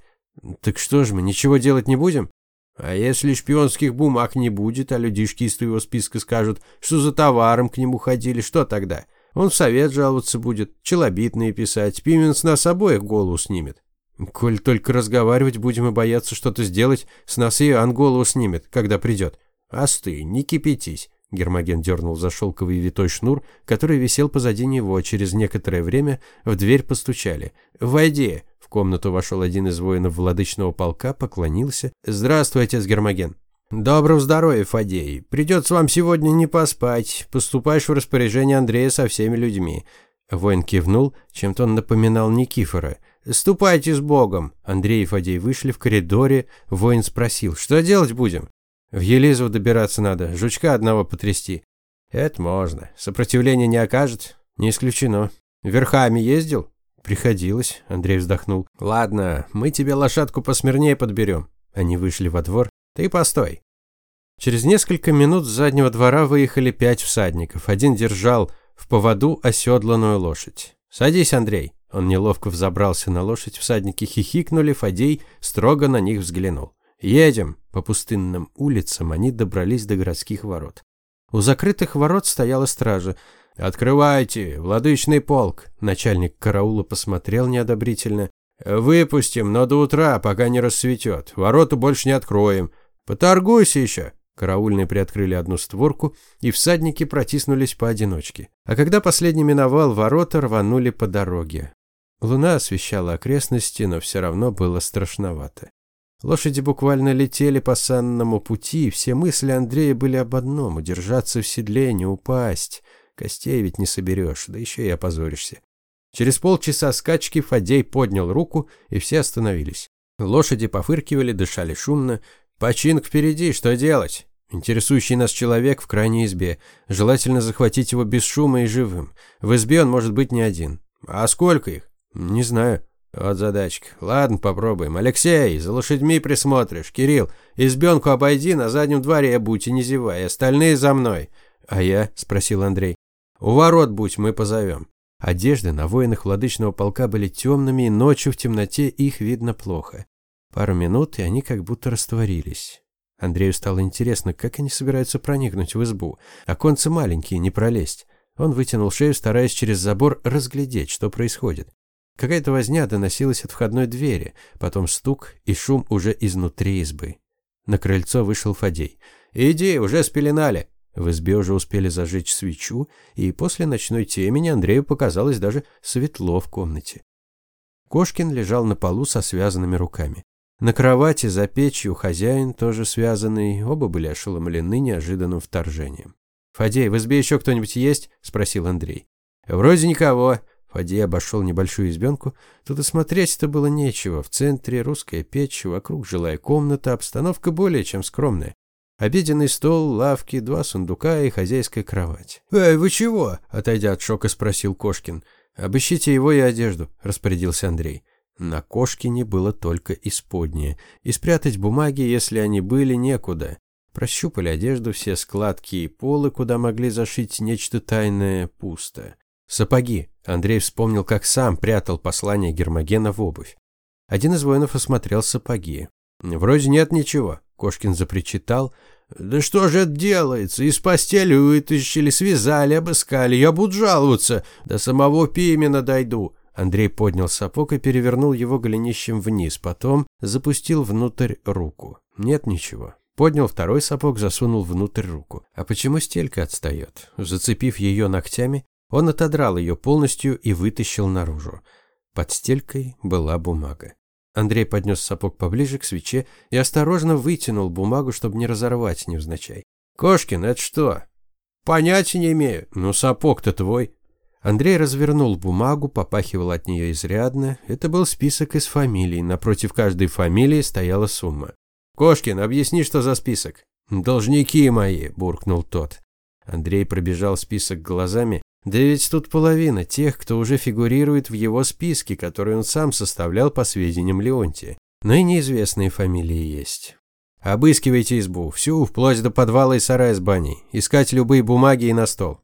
Так что ж мы, ничего делать не будем? А если шпионских бумаг не будет, а людишки из твоего списка скажут, что за товаром к нему ходили, что тогда? Он в совет жаловаться будет, челобитные писать, Пимен с нас обоих голову снимет. Коль только разговаривать будем и бояться что-то сделать, с нас и Иоанн голову снимет, когда придет. Остынь, не кипятись. Гермоген дернул за шелковый витой шнур, который висел позади него. Через некоторое время в дверь постучали. «Войди!» В комнату вошел один из воинов владычного полка, поклонился. «Здравствуй, отец Гермоген». «Доброго здоровья, Фадей. Придется вам сегодня не поспать. Поступаешь в распоряжение Андрея со всеми людьми». Воин кивнул, чем-то он напоминал Никифора. «Ступайте с Богом!» Андрей и Фадей вышли в коридоре. Воин спросил, что делать будем? «В Елизово добираться надо, жучка одного потрясти». «Это можно. Сопротивления не окажет?» «Не исключено». «Верхами ездил?» «Приходилось», — Андрей вздохнул. «Ладно, мы тебе лошадку посмирнее подберем». Они вышли во двор. «Ты постой». Через несколько минут с заднего двора выехали пять всадников. Один держал в поводу оседланную лошадь. «Садись, Андрей». Он неловко взобрался на лошадь, всадники хихикнули, Фадей строго на них взглянул. «Едем!» По пустынным улицам они добрались до городских ворот. У закрытых ворот стояла стража. «Открывайте, владычный полк!» Начальник караула посмотрел неодобрительно. «Выпустим, но до утра, пока не рассветет. Ворота больше не откроем. Поторгуйся еще!» Караульные приоткрыли одну створку, и всадники протиснулись поодиночке. А когда последний миновал ворота, рванули по дороге. Луна освещала окрестности, но все равно было страшновато. Лошади буквально летели по санному пути, все мысли Андрея были об одном – удержаться в седле, не упасть. Костей ведь не соберешь, да еще и опозоришься. Через полчаса скачки Фадей поднял руку, и все остановились. Лошади пофыркивали, дышали шумно. «Починок впереди, что делать?» Интересующий нас человек в крайней избе. Желательно захватить его без шума и живым. В избе он может быть не один. А сколько их? Не знаю. Вот задачка. Ладно, попробуем. Алексей, за лошадьми присмотришь. Кирилл, избенку обойди, на заднем дворе будь и не зевай. Остальные за мной. А я? Спросил Андрей. У ворот будь, мы позовем. Одежды на воинах владычного полка были темными, и ночью в темноте их видно плохо. Пару минут, и они как будто растворились. Андрею стало интересно, как они собираются проникнуть в избу. Оконцы маленькие, не пролезть. Он вытянул шею, стараясь через забор разглядеть, что происходит. Какая-то возня доносилась от входной двери, потом стук и шум уже изнутри избы. На крыльцо вышел Фадей. «Иди, уже спеленали!» В избе уже успели зажечь свечу, и после ночной темени Андрею показалось даже светло в комнате. Кошкин лежал на полу со связанными руками. На кровати за печью хозяин, тоже связанный, оба были ошеломлены неожиданным вторжением. «Фадей, в избе еще кто-нибудь есть?» – спросил Андрей. «Вроде никого». Фадей обошел небольшую избенку. Тут и смотреть-то было нечего. В центре русская печь, вокруг жилая комната, обстановка более чем скромная. Обеденный стол, лавки, два сундука и хозяйская кровать. «Эй, вы чего?» – отойдя от шока, спросил Кошкин. «Обыщите его и одежду», – распорядился Андрей. На Кошкине было только исподнее, и спрятать бумаги, если они были, некуда. Прощупали одежду, все складки и полы, куда могли зашить нечто тайное, пусто. Сапоги. Андрей вспомнил, как сам прятал послание Гермогена в обувь. Один из воинов осмотрел сапоги. «Вроде нет ничего», Кошкин запричитал. «Да что же это делается? Из постели вытащили, связали, обыскали. Я буду жаловаться. До самого Пимена дойду». Андрей поднял сапог и перевернул его голенищем вниз, потом запустил внутрь руку. Нет ничего. Поднял второй сапог, засунул внутрь руку. А почему стелька отстает? Зацепив ее ногтями, он отодрал ее полностью и вытащил наружу. Под стелькой была бумага. Андрей поднес сапог поближе к свече и осторожно вытянул бумагу, чтобы не разорвать невзначай. «Кошкин, это что?» «Понятия не имею. Ну, сапог-то твой». Андрей развернул бумагу, попахивал от нее изрядно. Это был список из фамилий. Напротив каждой фамилии стояла сумма. «Кошкин, объясни, что за список?» «Должники мои», – буркнул тот. Андрей пробежал список глазами да ведь тут половина тех, кто уже фигурирует в его списке, который он сам составлял по сведениям Леонтия. Но и неизвестные фамилии есть. Обыскивайте избу, всю, вплоть до подвала и сарая с баней. Искать любые бумаги и на стол.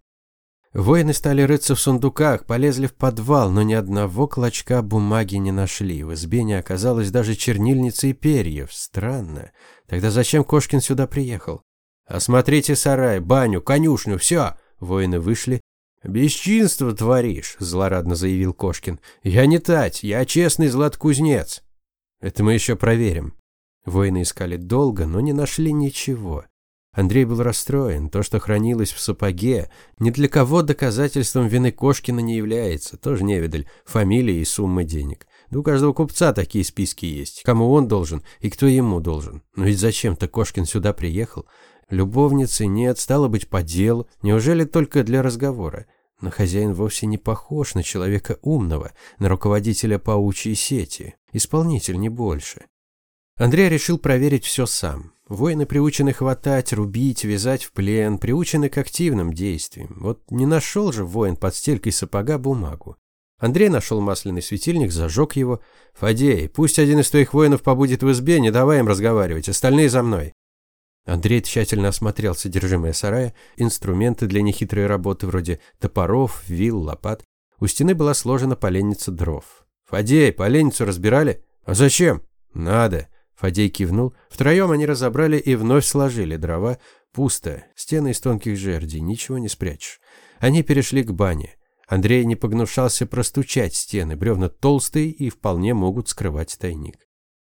Воины стали рыться в сундуках, полезли в подвал, но ни одного клочка бумаги не нашли. В избе не оказалось даже чернильницы и перьев. Странно. Тогда зачем Кошкин сюда приехал? «Осмотрите сарай, баню, конюшню, все!» Воины вышли, «Бесчинство творишь», – злорадно заявил Кошкин. «Я не тать, я честный златкузнец». «Это мы еще проверим». Воины искали долго, но не нашли ничего. Андрей был расстроен. То, что хранилось в сапоге, ни для кого доказательством вины Кошкина не является. Тоже невидаль. Фамилия и сумма денег. Да у каждого купца такие списки есть. Кому он должен и кто ему должен. Но ведь зачем-то Кошкин сюда приехал. Любовницы нет, стало быть, по делу. Неужели только для разговора? Но хозяин вовсе не похож на человека умного, на руководителя паучьей сети. Исполнитель не больше. Андрей решил проверить все сам. Воины приучены хватать, рубить, вязать в плен, приучены к активным действиям. Вот не нашел же воин под стелькой сапога бумагу. Андрей нашел масляный светильник, зажег его. «Фадей, пусть один из твоих воинов побудет в избе, не давай им разговаривать, остальные за мной». Андрей тщательно осмотрел содержимое сарая, инструменты для нехитрой работы вроде топоров, вил, лопат. У стены была сложена поленница дров. «Фадей, поленницу разбирали?» «А зачем?» «Надо». Фадей кивнул. Втроем они разобрали и вновь сложили дрова. Пусто. Стены из тонких жердей. Ничего не спрячешь. Они перешли к бане. Андрей не погнушался простучать стены. Бревна толстые и вполне могут скрывать тайник.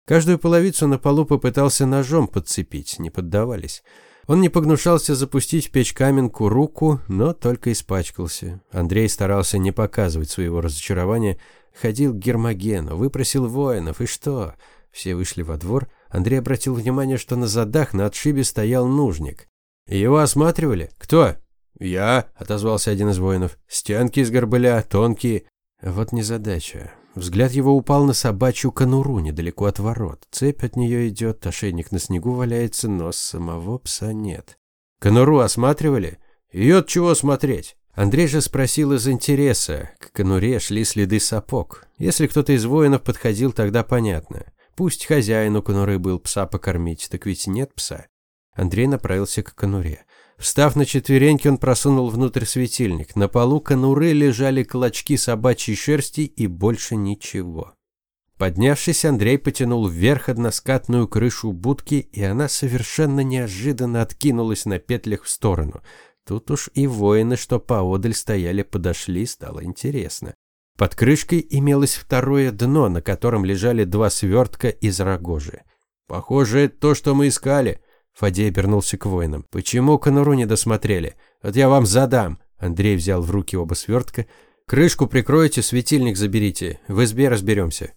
Каждую половицу на полу попытался ножом подцепить, не поддавались. Он не погнушался запустить в печь каменку руку, но только испачкался. Андрей старался не показывать своего разочарования, ходил к Гермогену, выпросил воинов, и что? Все вышли во двор. Андрей обратил внимание, что на задах на отшибе стоял нужник. «Его осматривали? Кто?» «Я», — отозвался один из воинов. «Стенки из горбыля, тонкие». Вот незадача. Взгляд его упал на собачью конуру недалеко от ворот. Цепь от нее идет, ошейник на снегу валяется, но самого пса нет. «Конуру осматривали? Ее чего смотреть?» Андрей же спросил из интереса. К конуре шли следы сапог. Если кто-то из воинов подходил, тогда понятно. Пусть хозяину конуры был пса покормить, так ведь нет пса. Андрей направился к конуре. Встав на четвереньки, он просунул внутрь светильник. На полу конуры лежали клочки собачьей шерсти и больше ничего. Поднявшись, Андрей потянул вверх односкатную крышу будки, и она совершенно неожиданно откинулась на петлях в сторону. Тут уж и воины, что поодаль стояли, подошли, стало интересно. Под крышкой имелось второе дно, на котором лежали два свертка из рогожи. «Похоже, это то, что мы искали», — Фадей обернулся к воинам. «Почему конуру не досмотрели? Вот я вам задам». Андрей взял в руки оба свертка. «Крышку прикройте, светильник заберите. В избе разберемся».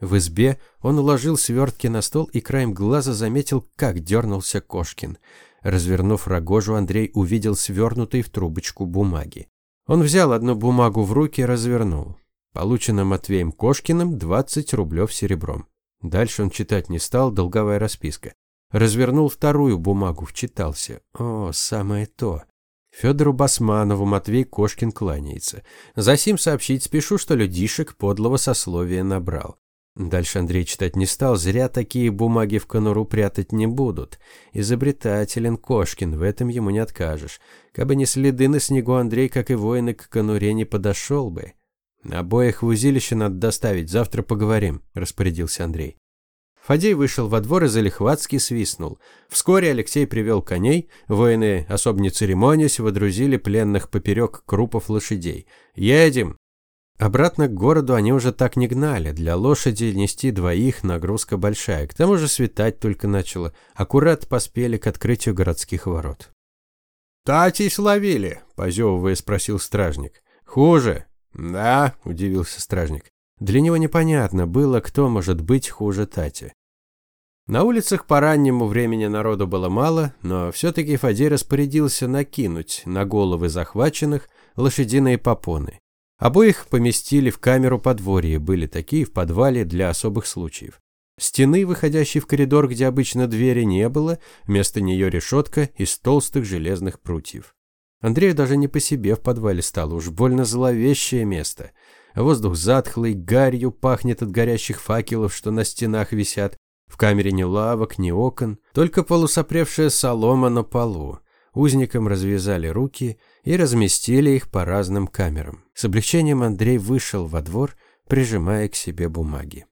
В избе он уложил свертки на стол и краем глаза заметил, как дернулся Кошкин. Развернув рогожу, Андрей увидел свернутый в трубочку бумаги. Он взял одну бумагу в руки и развернул. Получено Матвеем Кошкиным 20 рублев серебром. Дальше он читать не стал, долговая расписка. Развернул вторую бумагу, вчитался. О, самое то. Федору Басманову Матвей Кошкин кланяется. Засим сообщить спешу, что людишек подлого сословия набрал. Дальше Андрей читать не стал, зря такие бумаги в конуру прятать не будут. Изобретателен Кошкин, в этом ему не откажешь. Кабы не следы на снегу, Андрей, как и воины, к конуре не подошел бы. «Обоих в узилище надо доставить, завтра поговорим», – распорядился Андрей. Фадей вышел во двор и залихватски свистнул. Вскоре Алексей привел коней, воины, особо не церемонясь, водрузили пленных поперек крупов лошадей. «Едем!» Обратно к городу они уже так не гнали. Для лошади нести двоих нагрузка большая. К тому же светать только начало. Аккурат поспели к открытию городских ворот. «Татей словили?» – позевывая спросил стражник. «Хуже». «Да», – удивился стражник. Для него непонятно было, кто может быть хуже Тати. На улицах по раннему времени народу было мало, но все-таки Фадей распорядился накинуть на головы захваченных лошадиные попоны. Обоих поместили в камеру подворья, были такие в подвале для особых случаев. Стены, выходящей в коридор, где обычно двери не было, вместо нее решетка из толстых железных прутьев. Андрею даже не по себе в подвале стало, уж больно зловещее место. Воздух затхлый, гарью пахнет от горящих факелов, что на стенах висят. В камере ни лавок, ни окон, только полусопревшая солома на полу. Узникам развязали руки и разместили их по разным камерам. С облегчением Андрей вышел во двор, прижимая к себе бумаги.